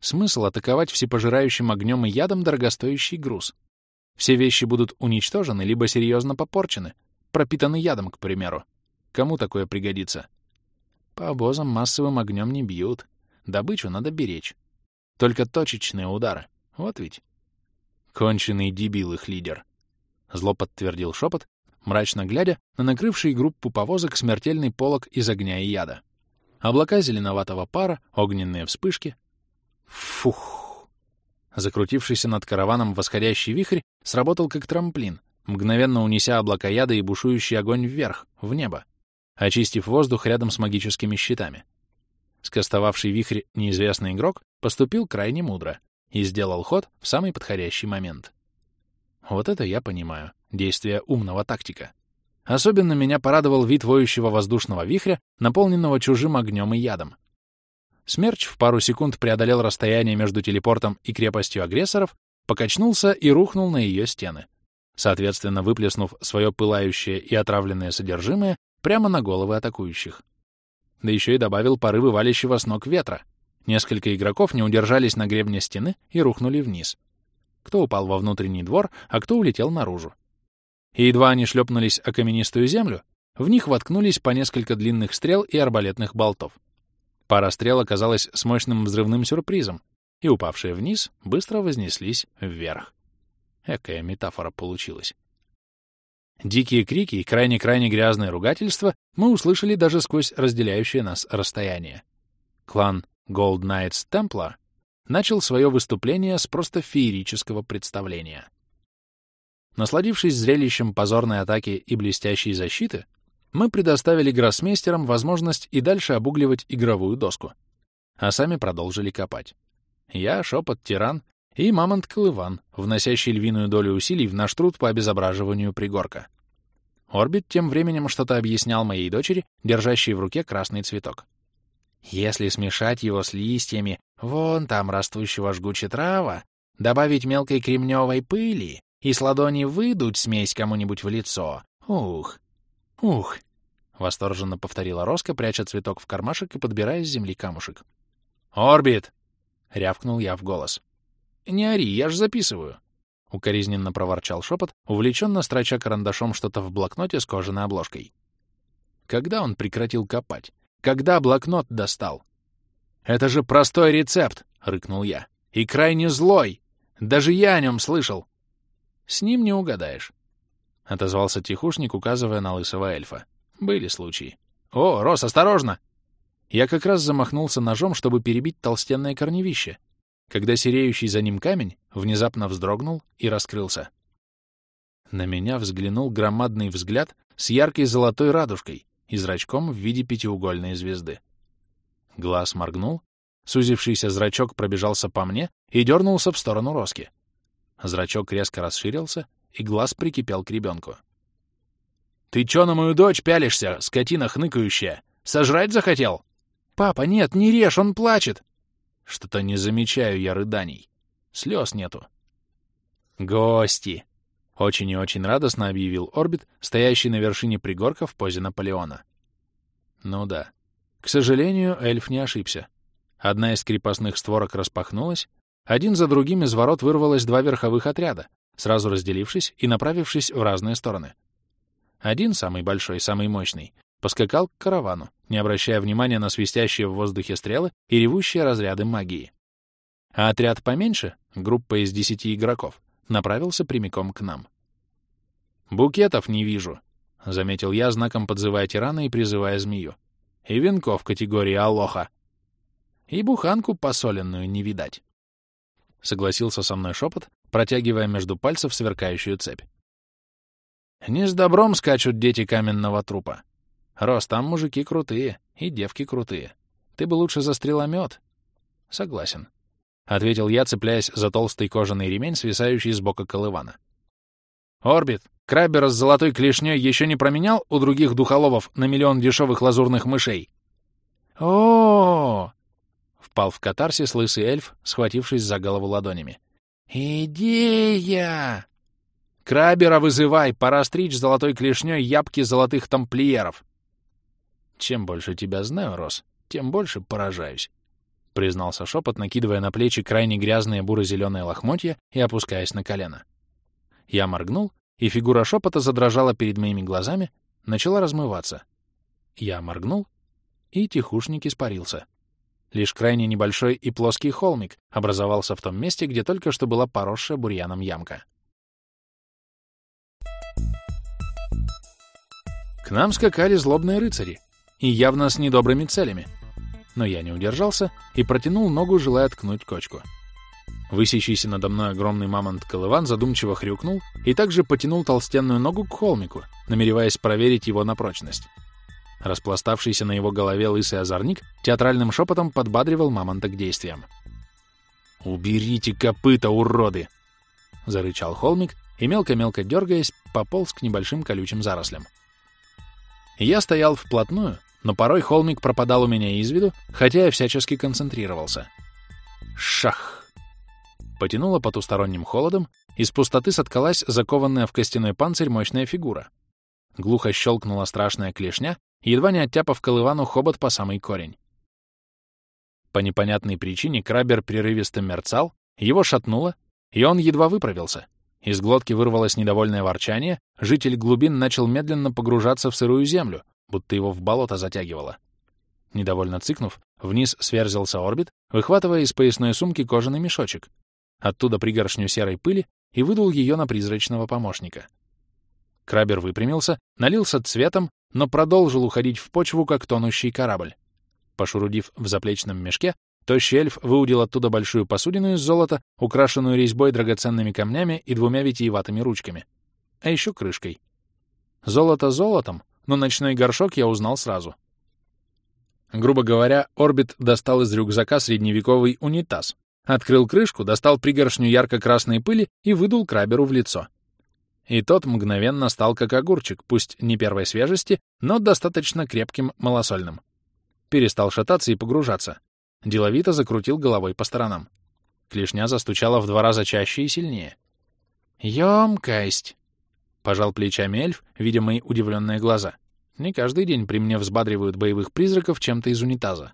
Смысл атаковать всепожирающим огнем и ядом дорогостоящий груз. Все вещи будут уничтожены либо серьезно попорчены, пропитанный ядом, к примеру. Кому такое пригодится? По обозам массовым огнем не бьют. Добычу надо беречь. Только точечные удары. Вот ведь. Конченый дебил их лидер. Зло подтвердил шепот, мрачно глядя на накрывший группу повозок смертельный полог из огня и яда. Облака зеленоватого пара, огненные вспышки. Фух! Закрутившийся над караваном восходящий вихрь сработал как трамплин, мгновенно унеся облака яда и бушующий огонь вверх, в небо, очистив воздух рядом с магическими щитами. Скостовавший вихрь неизвестный игрок поступил крайне мудро и сделал ход в самый подходящий момент. Вот это я понимаю, действие умного тактика. Особенно меня порадовал вид воющего воздушного вихря, наполненного чужим огнем и ядом. Смерч в пару секунд преодолел расстояние между телепортом и крепостью агрессоров, покачнулся и рухнул на ее стены соответственно выплеснув свое пылающее и отравленное содержимое прямо на головы атакующих. Да еще и добавил порывы валящего с ног ветра. Несколько игроков не удержались на гребне стены и рухнули вниз. Кто упал во внутренний двор, а кто улетел наружу. И едва они шлепнулись о каменистую землю, в них воткнулись по несколько длинных стрел и арбалетных болтов. Пара стрел оказалась с мощным взрывным сюрпризом, и, упавшие вниз, быстро вознеслись вверх. Экая метафора получилась. Дикие крики и крайне-крайне грязное ругательство мы услышали даже сквозь разделяющее нас расстояние. Клан Gold Knights Templar начал свое выступление с просто феерического представления. Насладившись зрелищем позорной атаки и блестящей защиты, мы предоставили гроссмейстерам возможность и дальше обугливать игровую доску, а сами продолжили копать. Я, Шепот, Тиран и Мамонт Колыван, вносящий львиную долю усилий в наш труд по обезображиванию пригорка. Орбит тем временем что-то объяснял моей дочери, держащей в руке красный цветок. Если смешать его с листьями вон там растущего жгучей трава, добавить мелкой кремневой пыли и с ладони выдуть смесь кому-нибудь в лицо, ух, ух, — восторженно повторила Роско, пряча цветок в кармашек и подбирая с земли камушек. «Орбит!» — рявкнул я в голос. «Не ори, я ж записываю!» — укоризненно проворчал шепот, увлеченно строча карандашом что-то в блокноте с кожаной обложкой. Когда он прекратил копать? Когда блокнот достал? «Это же простой рецепт!» — рыкнул я. «И крайне злой! Даже я о нем слышал!» «С ним не угадаешь», — отозвался тихушник, указывая на лысого эльфа. «Были случаи». «О, Рос, осторожно!» Я как раз замахнулся ножом, чтобы перебить толстенное корневище, когда сереющий за ним камень внезапно вздрогнул и раскрылся. На меня взглянул громадный взгляд с яркой золотой радужкой и зрачком в виде пятиугольной звезды. Глаз моргнул, сузившийся зрачок пробежался по мне и дернулся в сторону Роски. Зрачок резко расширился, и глаз прикипел к ребенку. «Ты чё на мою дочь пялишься, скотина хныкающая? Сожрать захотел?» «Папа, нет, не режь, он плачет!» Что-то не замечаю я рыданий. Слез нету. «Гости!» — очень и очень радостно объявил Орбит, стоящий на вершине пригорка в позе Наполеона. Ну да. К сожалению, эльф не ошибся. Одна из крепостных створок распахнулась, один за другим из ворот вырвалось два верховых отряда, сразу разделившись и направившись в разные стороны. Один, самый большой, самый мощный, поскакал к каравану, не обращая внимания на свистящие в воздухе стрелы и ревущие разряды магии. А отряд поменьше, группа из десяти игроков, направился прямиком к нам. «Букетов не вижу», — заметил я, знаком подзывая тирана и призывая змею. «И венков категории Алоха. И буханку посоленную не видать». Согласился со мной шепот, протягивая между пальцев сверкающую цепь. «Не с добром скачут дети каменного трупа. Рос, там мужики крутые, и девки крутые. Ты бы лучше за стреломет». «Согласен», — ответил я, цепляясь за толстый кожаный ремень, свисающий с бока колывана. «Орбит, Краббера с золотой клешней еще не променял у других духоловов на миллион дешевых лазурных мышей?» «О-о-о!» — впал в катарсис лысый эльф, схватившись за голову ладонями. «Идея!» «Крабера вызывай! Пора стричь золотой клешней ябки золотых тамплиеров!» «Чем больше тебя знаю, Рос, тем больше поражаюсь», — признался шепот, накидывая на плечи крайне грязные буро-зеленые лохмотья и опускаясь на колено. Я моргнул, и фигура шепота задрожала перед моими глазами, начала размываться. Я моргнул, и тихушник испарился. Лишь крайне небольшой и плоский холмик образовался в том месте, где только что была поросшая бурьяном ямка. К нам скакали злобные рыцари, и явно с недобрыми целями. Но я не удержался и протянул ногу, желая ткнуть кочку. Высящийся надо мной огромный мамонт-колыван задумчиво хрюкнул и также потянул толстенную ногу к холмику, намереваясь проверить его на прочность. Распластавшийся на его голове лысый озорник театральным шепотом подбадривал мамонта к действиям. «Уберите копыта, уроды!» — зарычал холмик и, мелко-мелко дергаясь, пополз к небольшим колючим зарослям. Я стоял вплотную, но порой холмик пропадал у меня из виду, хотя я всячески концентрировался. Шах! Потянуло потусторонним холодом, из пустоты соткалась закованная в костяной панцирь мощная фигура. Глухо щелкнула страшная клешня, едва не оттяпав колывану хобот по самый корень. По непонятной причине крабер прерывисто мерцал, его шатнуло, и он едва выправился. Из глотки вырвалось недовольное ворчание, житель глубин начал медленно погружаться в сырую землю, будто его в болото затягивало. Недовольно цыкнув, вниз сверзился орбит, выхватывая из поясной сумки кожаный мешочек. Оттуда пригоршню серой пыли и выдул ее на призрачного помощника. Крабер выпрямился, налился цветом, но продолжил уходить в почву, как тонущий корабль. Пошурудив в заплечном мешке, тощий эльф выудил оттуда большую посудину из золота, украшенную резьбой драгоценными камнями и двумя витиеватыми ручками. А еще крышкой. Золото золотом, но ночной горшок я узнал сразу. Грубо говоря, Орбит достал из рюкзака средневековый унитаз, открыл крышку, достал пригоршню ярко-красной пыли и выдул краберу в лицо. И тот мгновенно стал как огурчик, пусть не первой свежести, но достаточно крепким малосольным. Перестал шататься и погружаться. Деловито закрутил головой по сторонам. Клешня застучала в два раза чаще и сильнее. «Ёмкость!» — пожал плечами эльф, видя мои удивленные глаза. Не каждый день при мне взбадривают боевых призраков чем-то из унитаза.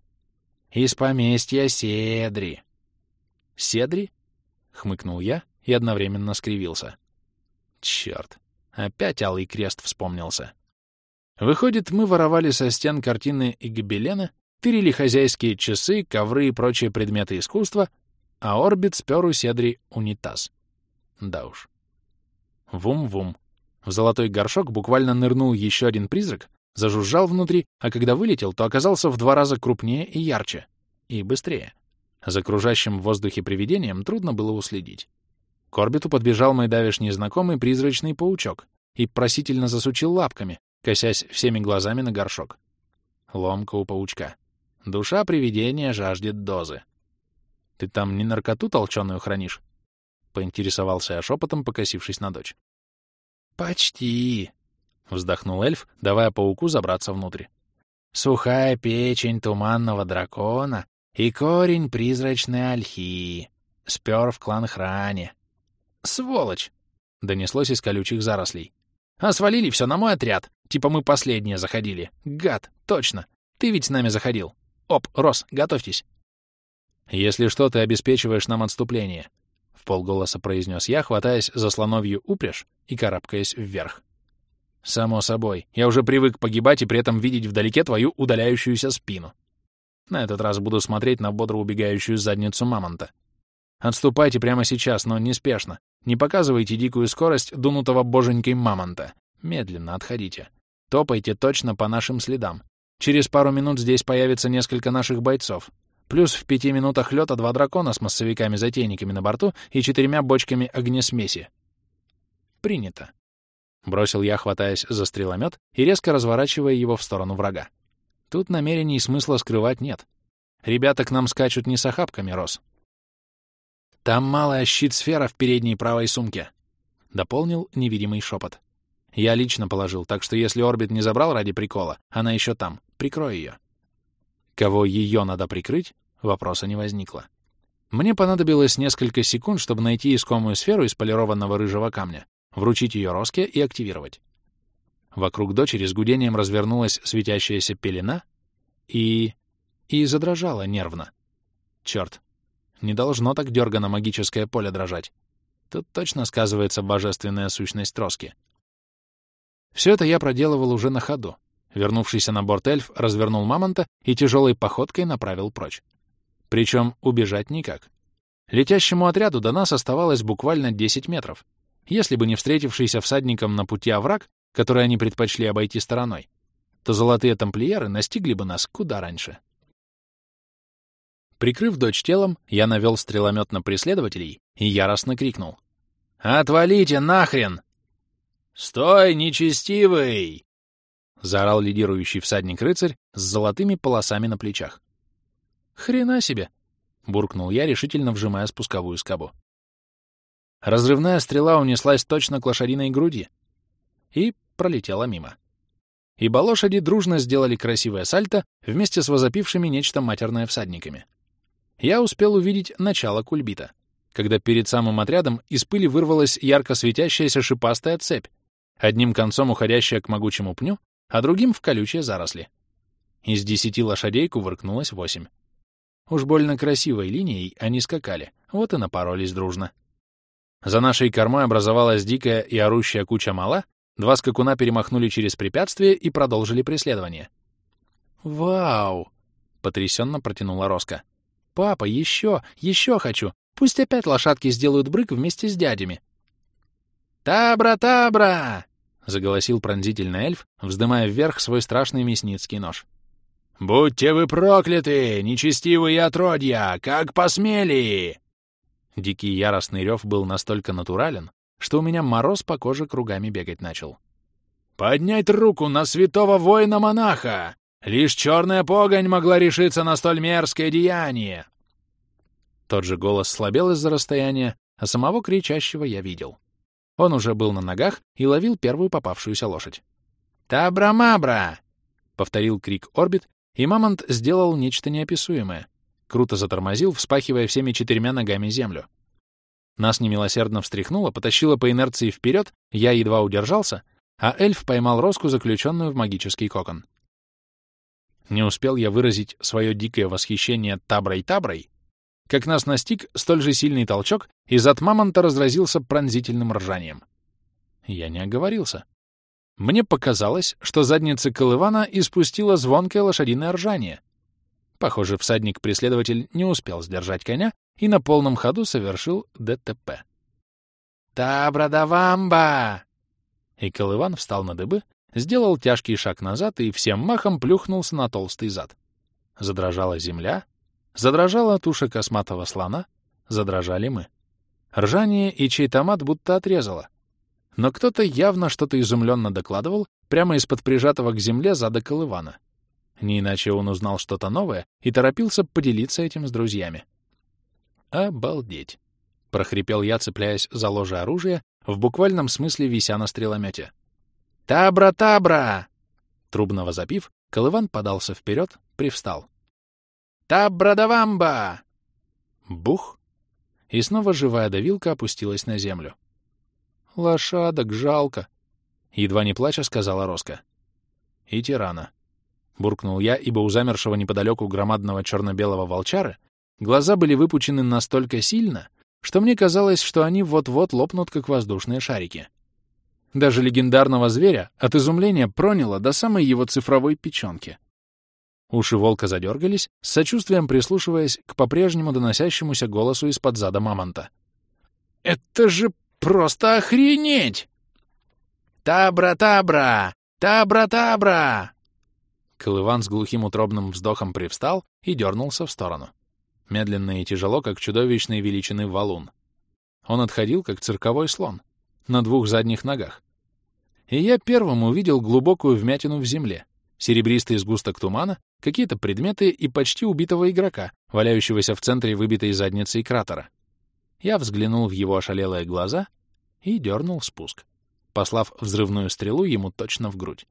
«Из поместья Седри». «Седри?» — хмыкнул я и одновременно скривился. Черт, опять Алый Крест вспомнился. Выходит, мы воровали со стен картины и гобелена, тырили хозяйские часы, ковры и прочие предметы искусства, а Орбит спер у Седри унитаз. Да уж. Вум-вум. В золотой горшок буквально нырнул еще один призрак, зажужжал внутри, а когда вылетел, то оказался в два раза крупнее и ярче. И быстрее. За кружащим в воздухе привидением трудно было уследить. К орбиту подбежал мой давешний знакомый призрачный паучок и просительно засучил лапками, косясь всеми глазами на горшок. Ломка у паучка. Душа привидения жаждет дозы. Ты там не наркоту толченую хранишь? — поинтересовался я шепотом, покосившись на дочь. «Почти», — вздохнул эльф, давая пауку забраться внутрь. «Сухая печень туманного дракона и корень призрачной ольхи. Спер в клан Хране». «Сволочь!» — донеслось из колючих зарослей. «А свалили все на мой отряд. Типа мы последние заходили. Гад, точно. Ты ведь с нами заходил. Оп, Рос, готовьтесь». «Если что, ты обеспечиваешь нам отступление», — в полголоса произнес я, хватаясь за слоновью упряжь и карабкаясь вверх. «Само собой. Я уже привык погибать и при этом видеть вдалеке твою удаляющуюся спину. На этот раз буду смотреть на бодро убегающую задницу мамонта. Отступайте прямо сейчас, но неспешно. Не показывайте дикую скорость дунутого боженькой мамонта. Медленно отходите. Топайте точно по нашим следам. Через пару минут здесь появится несколько наших бойцов. Плюс в пяти минутах лёта два дракона с массовиками-затейниками на борту и четырьмя бочками огнесмеси. Принято. Бросил я, хватаясь за стреломет и резко разворачивая его в сторону врага. Тут намерений и смысла скрывать нет. Ребята к нам скачут не с охапками роз. Там малая щит-сфера в передней правой сумке. Дополнил невидимый шепот. Я лично положил, так что если орбит не забрал ради прикола, она еще там. Прикрой ее. Кого ее надо прикрыть, вопроса не возникло. Мне понадобилось несколько секунд, чтобы найти искомую сферу из полированного рыжего камня, вручить ее Роске и активировать. Вокруг дочери с гудением развернулась светящаяся пелена и... и задрожала нервно. Черт, не должно так дергано магическое поле дрожать. Тут точно сказывается божественная сущность троски. Все это я проделывал уже на ходу. Вернувшийся на борт эльф развернул мамонта и тяжелой походкой направил прочь. Причем убежать никак. Летящему отряду до нас оставалось буквально 10 метров. Если бы не встретившийся всадником на пути овраг, который они предпочли обойти стороной, то золотые тамплиеры настигли бы нас куда раньше. Прикрыв дочь телом, я навел стреломет на преследователей и яростно крикнул. «Отвалите нахрен!» «Стой, нечестивый!» — заорал лидирующий всадник-рыцарь с золотыми полосами на плечах. «Хрена себе!» — буркнул я, решительно вжимая спусковую скобу. Разрывная стрела унеслась точно к лошадиной груди и пролетела мимо. Ибо лошади дружно сделали красивое сальто вместе с возопившими нечто матерное всадниками я успел увидеть начало кульбита, когда перед самым отрядом из пыли вырвалась ярко светящаяся шипастая цепь, одним концом уходящая к могучему пню, а другим в колючие заросли. Из десяти лошадей кувыркнулось восемь. Уж больно красивой линией они скакали, вот и напоролись дружно. За нашей кормой образовалась дикая и орущая куча мала, два скакуна перемахнули через препятствие и продолжили преследование. «Вау!» — потрясенно протянула Роско. «Папа, еще, еще хочу! Пусть опять лошадки сделают брык вместе с дядями!» «Табра, табра!» — заголосил пронзительный эльф, вздымая вверх свой страшный мясницкий нож. «Будьте вы прокляты, нечестивые отродья! Как посмели!» Дикий яростный рев был настолько натурален, что у меня мороз по коже кругами бегать начал. «Поднять руку на святого воина-монаха! Лишь черная погонь могла решиться на столь мерзкое деяние!» Тот же голос слабел из-за расстояния, а самого кричащего я видел. Он уже был на ногах и ловил первую попавшуюся лошадь. «Табра-мабра!» — повторил крик Орбит, и Мамонт сделал нечто неописуемое. Круто затормозил, вспахивая всеми четырьмя ногами землю. Нас немилосердно встряхнуло, потащило по инерции вперед, я едва удержался, а эльф поймал Роску, заключенную в магический кокон. Не успел я выразить свое дикое восхищение таброй-таброй, как нас настиг столь же сильный толчок, и зад мамонта разразился пронзительным ржанием. Я не оговорился. Мне показалось, что задница Колывана испустила звонкое лошадиное ржание. Похоже, всадник-преследователь не успел сдержать коня и на полном ходу совершил ДТП. «Табрадавамба!» И Колыван встал на дыбы, сделал тяжкий шаг назад и всем махом плюхнулся на толстый зад. Задрожала земля, задрожала туша косматого слона, задрожали мы. Ржание и чей-то мат будто отрезало. Но кто-то явно что-то изумленно докладывал прямо из-под прижатого к земле зада Колывана. Не иначе он узнал что-то новое и торопился поделиться этим с друзьями. Обалдеть. — прохрипел я, цепляясь за ложе оружия, в буквальном смысле вися на стреломете. «Табра-табра!» Трубного запив, Колыван подался вперед, привстал. «Табра-давамба!» Бух! И снова живая давилка опустилась на землю. «Лошадок жалко!» — едва не плача сказала Роско. «И тирана!» — буркнул я, ибо у замершего неподалеку громадного черно-белого волчара глаза были выпучены настолько сильно, что мне казалось, что они вот-вот лопнут, как воздушные шарики. Даже легендарного зверя от изумления проняло до самой его цифровой печенки. Уши волка задергались, с сочувствием прислушиваясь к по-прежнему доносящемуся голосу из-под зада мамонта. «Это же просто охренеть!» «Табра-табра! Табра-табра!» Колыван с глухим утробным вздохом привстал и дернулся в сторону медленно и тяжело, как чудовищной величины валун. Он отходил, как цирковой слон, на двух задних ногах. И я первым увидел глубокую вмятину в земле, серебристый сгусток тумана, какие-то предметы и почти убитого игрока, валяющегося в центре выбитой задницы кратера. Я взглянул в его ошалелые глаза и дернул спуск, послав взрывную стрелу ему точно в грудь.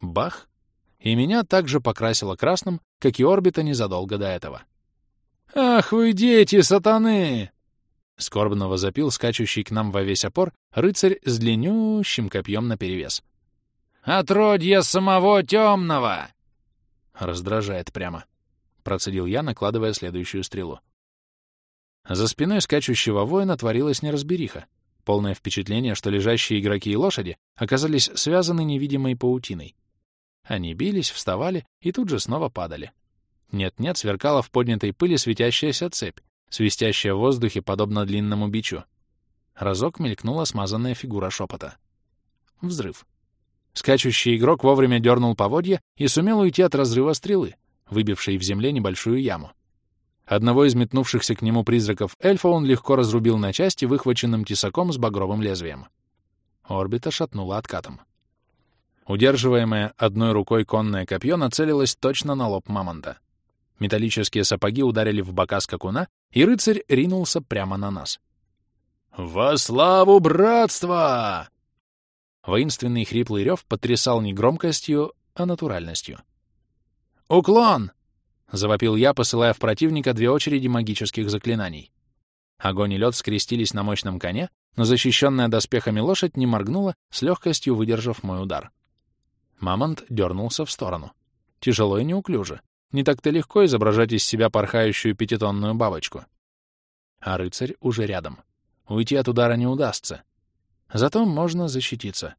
Бах! И меня также покрасило красным, как и орбита незадолго до этого. «Ах вы, дети сатаны!» Скорбно возопил скачущий к нам во весь опор рыцарь с длиннющим копьем наперевес. «Отродье самого темного!» Раздражает прямо. Процедил я, накладывая следующую стрелу. За спиной скачущего воина творилась неразбериха. Полное впечатление, что лежащие игроки и лошади оказались связаны невидимой паутиной. Они бились, вставали и тут же снова падали. Нет-нет, сверкала в поднятой пыли светящаяся цепь, свистящая в воздухе, подобно длинному бичу. Разок мелькнула смазанная фигура шепота. Взрыв. Скачущий игрок вовремя дернул поводья и сумел уйти от разрыва стрелы, выбившей в земле небольшую яму. Одного из метнувшихся к нему призраков эльфа он легко разрубил на части выхваченным тесаком с багровым лезвием. Орбита шатнула откатом. Удерживаемое одной рукой конное копье нацелилось точно на лоб мамонта. Металлические сапоги ударили в бока скакуна, и рыцарь ринулся прямо на нас. «Во славу братства!» Воинственный хриплый рев потрясал не громкостью, а натуральностью. «Уклон!» — завопил я, посылая в противника две очереди магических заклинаний. Огонь и лед скрестились на мощном коне, но защищенная доспехами лошадь не моргнула, с легкостью выдержав мой удар. Мамонт дернулся в сторону. Тяжело и неуклюже. Не так-то легко изображать из себя порхающую пятитонную бабочку. А рыцарь уже рядом. Уйти от удара не удастся. Зато можно защититься.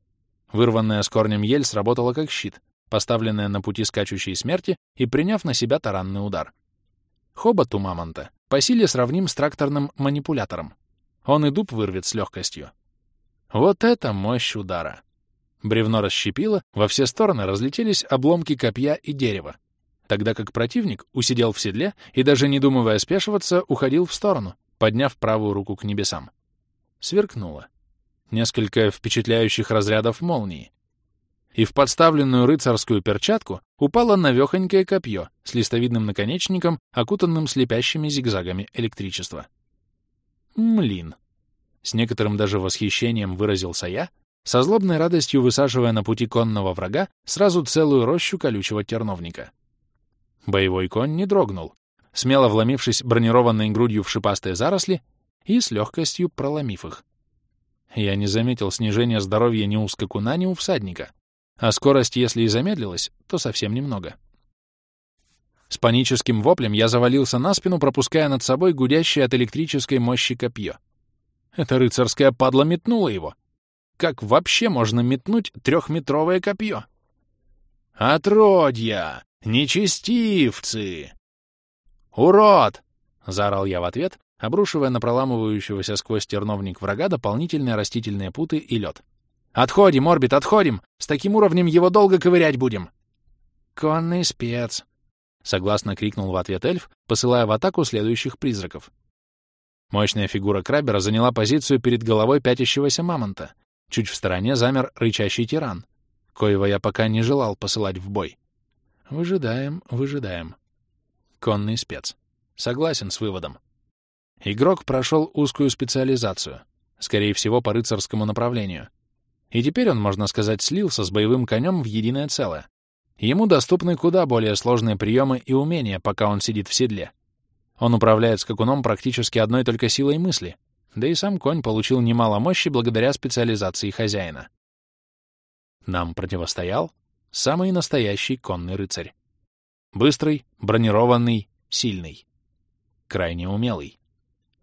Вырванная с корнем ель сработала как щит, поставленная на пути скачущей смерти и приняв на себя таранный удар. Хобот у мамонта по силе сравним с тракторным манипулятором. Он и дуб вырвет с легкостью. Вот это мощь удара! Бревно расщепило, во все стороны разлетелись обломки копья и дерева тогда как противник усидел в седле и, даже не думая спешиваться, уходил в сторону, подняв правую руку к небесам. Сверкнуло. Несколько впечатляющих разрядов молнии. И в подставленную рыцарскую перчатку упало навехонькое копье с листовидным наконечником, окутанным слепящими зигзагами электричества. Млин. С некоторым даже восхищением выразился я, со злобной радостью высаживая на пути конного врага сразу целую рощу колючего терновника. Боевой конь не дрогнул, смело вломившись бронированной грудью в шипастые заросли и с легкостью проломив их. Я не заметил снижения здоровья ни у скакуна, ни у всадника, а скорость, если и замедлилась, то совсем немного. С паническим воплем я завалился на спину, пропуская над собой гудящее от электрической мощи копье. Это рыцарская падла метнула его. Как вообще можно метнуть трехметровое копье? «Отродья! «Нечестивцы!» «Урод!» — заорал я в ответ, обрушивая на проламывающегося сквозь терновник врага дополнительные растительные путы и лед. «Отходим, Орбит, отходим! С таким уровнем его долго ковырять будем!» «Конный спец!» — согласно крикнул в ответ эльф, посылая в атаку следующих призраков. Мощная фигура крабера заняла позицию перед головой пятящегося мамонта. Чуть в стороне замер рычащий тиран, коего я пока не желал посылать в бой. Выжидаем, выжидаем. Конный спец. Согласен с выводом. Игрок прошел узкую специализацию, скорее всего, по рыцарскому направлению. И теперь он, можно сказать, слился с боевым конем в единое целое. Ему доступны куда более сложные приемы и умения, пока он сидит в седле. Он управляет скакуном практически одной только силой мысли, да и сам конь получил немало мощи благодаря специализации хозяина. Нам противостоял самый настоящий конный рыцарь. Быстрый, бронированный, сильный. Крайне умелый.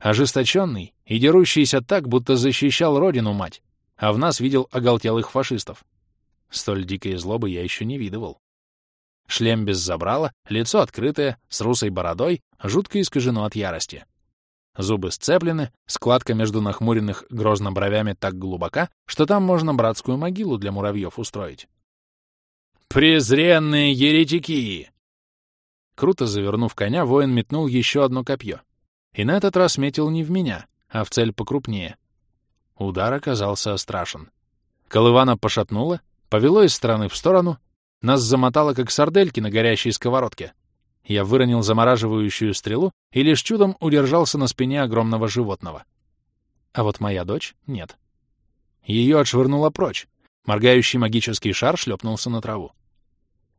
Ожесточенный и дерущийся так, будто защищал родину мать, а в нас видел оголтелых фашистов. Столь дикой злобы я еще не видывал. Шлем без забрала, лицо открытое, с русой бородой, жутко искажено от ярости. Зубы сцеплены, складка между нахмуренных грозно бровями так глубока, что там можно братскую могилу для муравьев устроить. «Презренные еретики!» Круто завернув коня, воин метнул еще одно копье. И на этот раз метил не в меня, а в цель покрупнее. Удар оказался страшен. Колывана пошатнула, повело из стороны в сторону, нас замотало, как сардельки на горящей сковородке. Я выронил замораживающую стрелу и лишь чудом удержался на спине огромного животного. А вот моя дочь — нет. Ее отшвырнуло прочь. Моргающий магический шар шлепнулся на траву.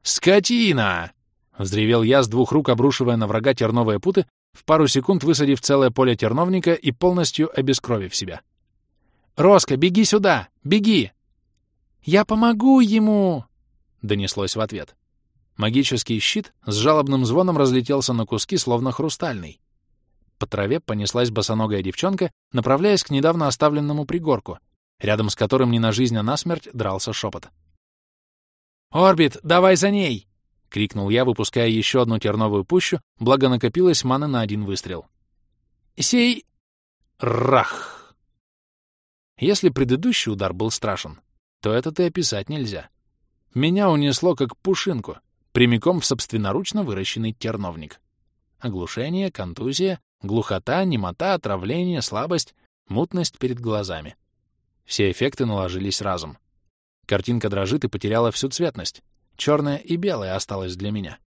«Скотина!» — взревел я с двух рук, обрушивая на врага терновые путы, в пару секунд высадив целое поле терновника и полностью обескровив себя. «Роско, беги сюда! Беги!» «Я помогу ему!» — донеслось в ответ. Магический щит с жалобным звоном разлетелся на куски, словно хрустальный. По траве понеслась босоногая девчонка, направляясь к недавно оставленному пригорку, рядом с которым не на жизнь, а на смерть дрался шепот. «Орбит, давай за ней!» — крикнул я, выпуская еще одну терновую пущу, благо накопилось маны на один выстрел. «Сей...» Рах! Если предыдущий удар был страшен, то этот и описать нельзя. Меня унесло как пушинку, прямиком в собственноручно выращенный терновник. Оглушение, контузия, глухота, немота, отравление, слабость, мутность перед глазами. Все эффекты наложились разом. Картинка дрожит и потеряла всю цветность. Черная и белая осталась для меня.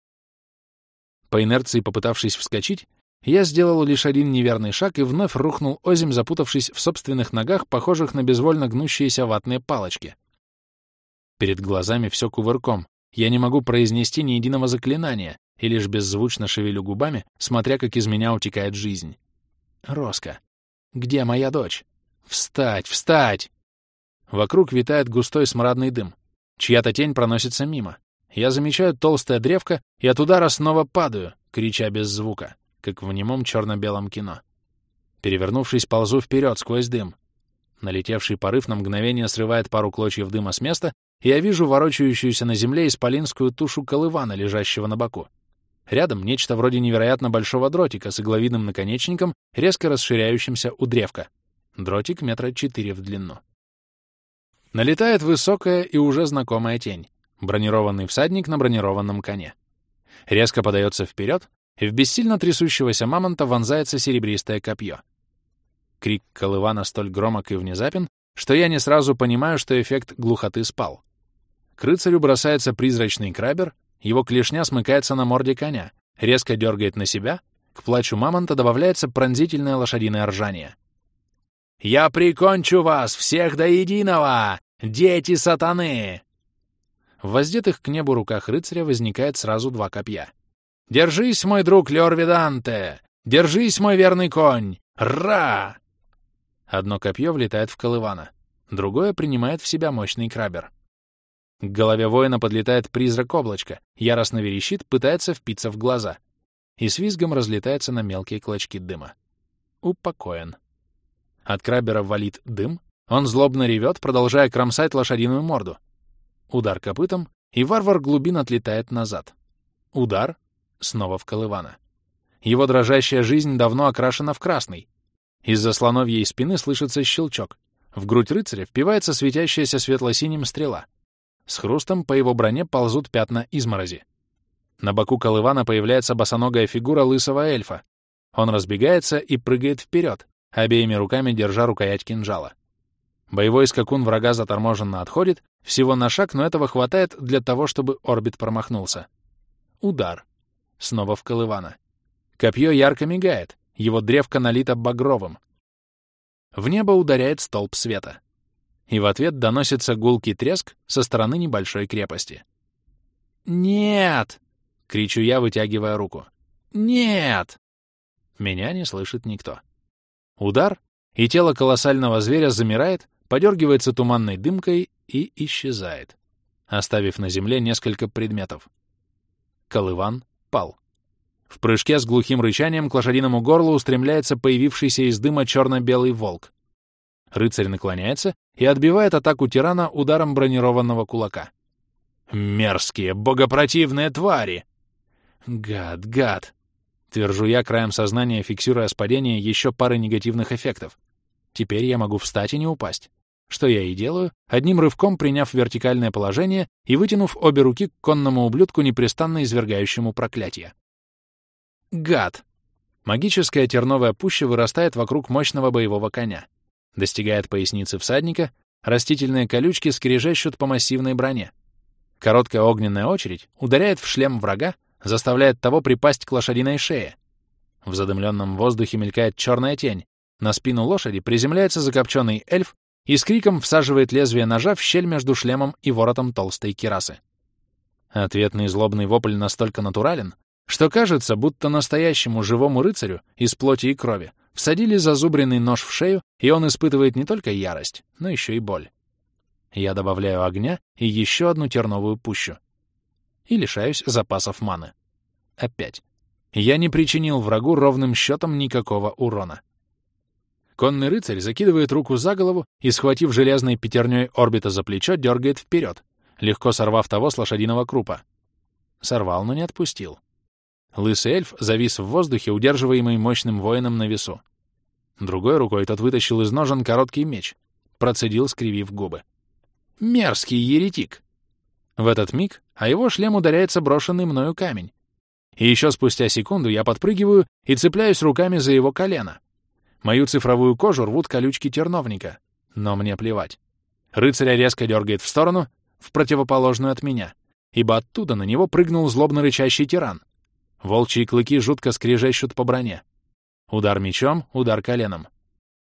По инерции попытавшись вскочить, я сделал лишь один неверный шаг и вновь рухнул озим, запутавшись в собственных ногах, похожих на безвольно гнущиеся ватные палочки. Перед глазами все кувырком, я не могу произнести ни единого заклинания и лишь беззвучно шевелю губами, смотря, как из меня утекает жизнь. Роско, где моя дочь? Встать, встать! Вокруг витает густой смрадный дым. Чья-то тень проносится мимо. Я замечаю толстое древко и от удара снова падаю, крича без звука, как в немом черно-белом кино. Перевернувшись, ползу вперед сквозь дым. Налетевший порыв на мгновение срывает пару клочьев дыма с места, я вижу ворочающуюся на земле исполинскую тушу колывана, лежащего на боку. Рядом нечто вроде невероятно большого дротика с игловидным наконечником, резко расширяющимся у древка. Дротик метра четыре в длину. Налетает высокая и уже знакомая тень. Бронированный всадник на бронированном коне. Резко подается вперед, и в бессильно трясущегося мамонта вонзается серебристое копье. Крик колывана столь громок и внезапен, что я не сразу понимаю, что эффект глухоты спал. К рыцарю бросается призрачный крабер, его клешня смыкается на морде коня, резко дергает на себя, к плачу мамонта добавляется пронзительное лошадиное ржание. «Я прикончу вас, всех до единого! Дети сатаны!» В воздетых к небу руках рыцаря возникает сразу два копья. «Держись, мой друг Леорвиданте! Держись, мой верный конь! Ра!» Одно копье влетает в колывана, другое принимает в себя мощный крабер. К голове воина подлетает призрак облачка, яростно верещит, пытается впиться в глаза. И с визгом разлетается на мелкие клочки дыма. Упокоен. От крабера валит дым, он злобно ревет, продолжая кромсать лошадиную морду. Удар копытом, и варвар глубин отлетает назад. Удар, снова в колывана. Его дрожащая жизнь давно окрашена в красный. Из-за слоновьей спины слышится щелчок. В грудь рыцаря впивается светящаяся светло-синим стрела. С хрустом по его броне ползут пятна изморози. На боку колывана появляется босоногая фигура лысого эльфа. Он разбегается и прыгает вперед, обеими руками держа рукоять кинжала. Боевой скакун врага заторможенно отходит, всего на шаг, но этого хватает для того, чтобы орбит промахнулся. Удар. Снова в колывана. Копье ярко мигает, его древко налито багровым. В небо ударяет столб света. И в ответ доносится гулкий треск со стороны небольшой крепости. «Нет!» — кричу я, вытягивая руку. «Нет!» Меня не слышит никто. Удар, и тело колоссального зверя замирает, подергивается туманной дымкой и исчезает, оставив на земле несколько предметов. Колыван пал. В прыжке с глухим рычанием к лошадиному горлу устремляется появившийся из дыма черно-белый волк. Рыцарь наклоняется и отбивает атаку тирана ударом бронированного кулака. «Мерзкие, богопротивные твари!» «Гад, гад!» — твержу я краем сознания, фиксируя с падения еще пары негативных эффектов. Теперь я могу встать и не упасть. Что я и делаю, одним рывком приняв вертикальное положение и вытянув обе руки к конному ублюдку, непрестанно извергающему проклятие. Гад! Магическая терновая пуща вырастает вокруг мощного боевого коня. Достигает поясницы всадника, растительные колючки скрежещут по массивной броне. Короткая огненная очередь ударяет в шлем врага, заставляет того припасть к лошадиной шее. В задымленном воздухе мелькает черная тень. На спину лошади приземляется закопченный эльф и с криком всаживает лезвие ножа в щель между шлемом и воротом толстой кирасы. Ответный злобный вопль настолько натурален, что кажется, будто настоящему живому рыцарю из плоти и крови всадили зазубренный нож в шею, и он испытывает не только ярость, но еще и боль. Я добавляю огня и еще одну терновую пущу. И лишаюсь запасов маны. Опять. Я не причинил врагу ровным счетом никакого урона. Конный рыцарь закидывает руку за голову и, схватив железной пятерней орбита за плечо, дергает вперед, легко сорвав того с лошадиного крупа. Сорвал, но не отпустил. Лысый эльф завис в воздухе, удерживаемый мощным воином на весу. Другой рукой тот вытащил из ножен короткий меч, процедил, скривив губы. «Мерзкий еретик!» В этот миг а его шлем ударяется брошенный мною камень. И еще спустя секунду я подпрыгиваю и цепляюсь руками за его колено. Мою цифровую кожу рвут колючки терновника, но мне плевать. Рыцаря резко дергает в сторону, в противоположную от меня, ибо оттуда на него прыгнул злобно рычащий тиран. Волчьи клыки жутко скрежещут по броне. Удар мечом, удар коленом.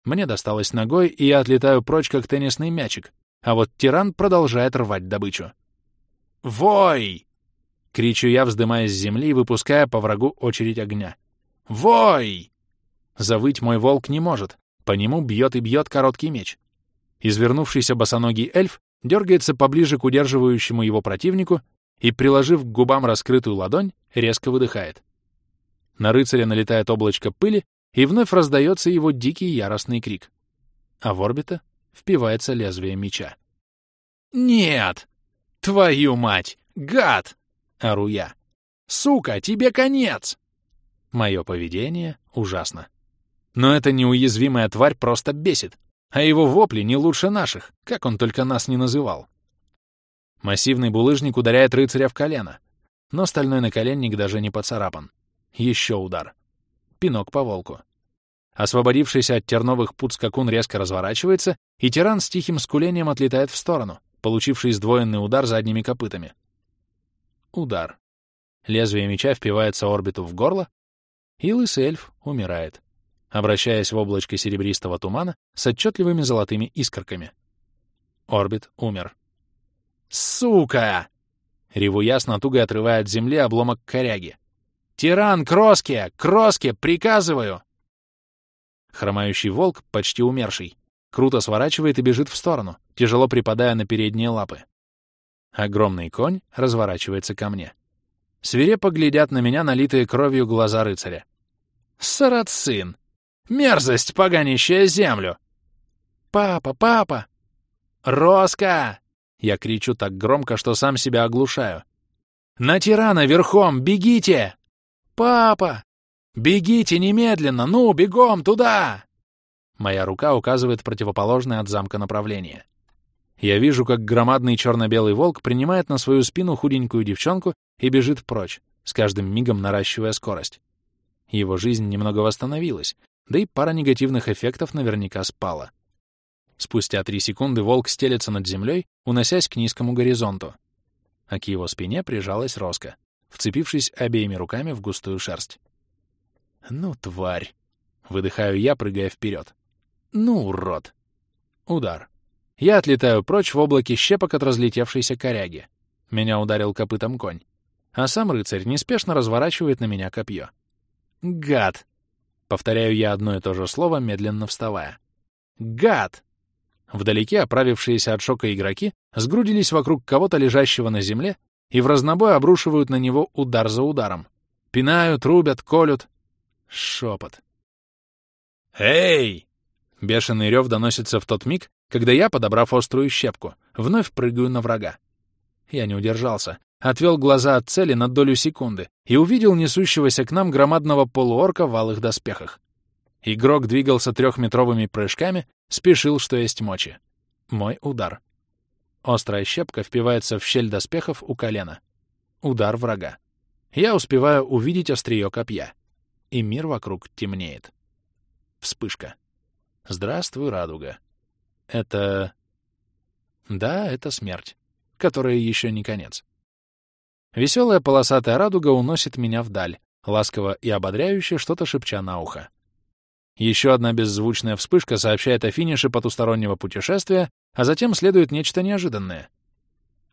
Мне досталось ногой, и я отлетаю прочь, как теннисный мячик, а вот тиран продолжает рвать добычу. «Вой!» — кричу я, вздымаясь с земли и выпуская по врагу очередь огня. «Вой!» Завыть мой волк не может, по нему бьет и бьет короткий меч. Извернувшийся босоногий эльф дергается поближе к удерживающему его противнику и, приложив к губам раскрытую ладонь, резко выдыхает. На рыцаря налетает облачко пыли, и вновь раздается его дикий яростный крик. А в орбита впивается лезвие меча. «Нет! Твою мать! Гад!» — ору я. «Сука, тебе конец!» Мое поведение ужасно. Но эта неуязвимая тварь просто бесит, а его вопли не лучше наших, как он только нас не называл. Массивный булыжник ударяет рыцаря в колено, но стальной наколенник даже не поцарапан. Еще удар. Пинок по волку. Освободившийся от терновых пут скакун резко разворачивается, и тиран с тихим скулением отлетает в сторону, получивший сдвоенный удар задними копытами. Удар. Лезвие меча впивается орбиту в горло, и лысый эльф умирает, обращаясь в облачко серебристого тумана с отчетливыми золотыми искорками. Орбит умер. «Сука!» — реву я с натугой отрывая от земли обломок коряги. «Тиран, Кроске! Кроске! Приказываю!» Хромающий волк, почти умерший, круто сворачивает и бежит в сторону, тяжело припадая на передние лапы. Огромный конь разворачивается ко мне. Свирепо глядят на меня налитые кровью глаза рыцаря. «Сарацин! Мерзость, поганящая землю!» «Папа, папа!» «Роска!» Я кричу так громко, что сам себя оглушаю. «На тирана верхом! Бегите!» «Папа! Бегите немедленно! Ну, бегом туда!» Моя рука указывает противоположное от замка направление. Я вижу, как громадный черно-белый волк принимает на свою спину худенькую девчонку и бежит прочь, с каждым мигом наращивая скорость. Его жизнь немного восстановилась, да и пара негативных эффектов наверняка спала. Спустя три секунды волк стелется над землей, уносясь к низкому горизонту. А к его спине прижалась Роска, вцепившись обеими руками в густую шерсть. «Ну, тварь!» Выдыхаю я, прыгая вперед. Ну, урод. Удар. Я отлетаю прочь в облаке щепок от разлетевшейся коряги. Меня ударил копытом конь. А сам рыцарь неспешно разворачивает на меня копье. Гад! Повторяю я одно и то же слово, медленно вставая. Гад! Вдалеке оправившиеся от шока игроки сгрудились вокруг кого-то лежащего на земле и в разнобой обрушивают на него удар за ударом. Пинают, рубят, колют. Шепот. «Эй!» Бешеный рев доносится в тот миг, когда я, подобрав острую щепку, вновь прыгаю на врага. Я не удержался, отвел глаза от цели на долю секунды и увидел несущегося к нам громадного полуорка в алых доспехах. Игрок двигался трехметровыми прыжками, спешил, что есть мочи. Мой удар. Острая щепка впивается в щель доспехов у колена. Удар врага. Я успеваю увидеть острие копья. И мир вокруг темнеет. Вспышка. Здравствуй, радуга. Это... Да, это смерть, которая еще не конец. Веселая полосатая радуга уносит меня вдаль, ласково и ободряюще что-то шепча на ухо. Еще одна беззвучная вспышка сообщает о финише потустороннего путешествия, а затем следует нечто неожиданное.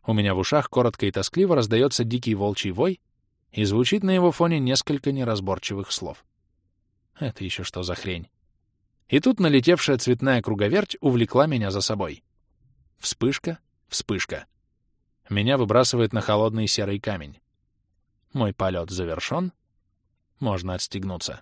У меня в ушах коротко и тоскливо раздается дикий волчий вой, и звучит на его фоне несколько неразборчивых слов. Это еще что за хрень? И тут налетевшая цветная круговерть увлекла меня за собой. Вспышка, вспышка. Меня выбрасывает на холодный серый камень. Мой полет завершен. Можно отстегнуться.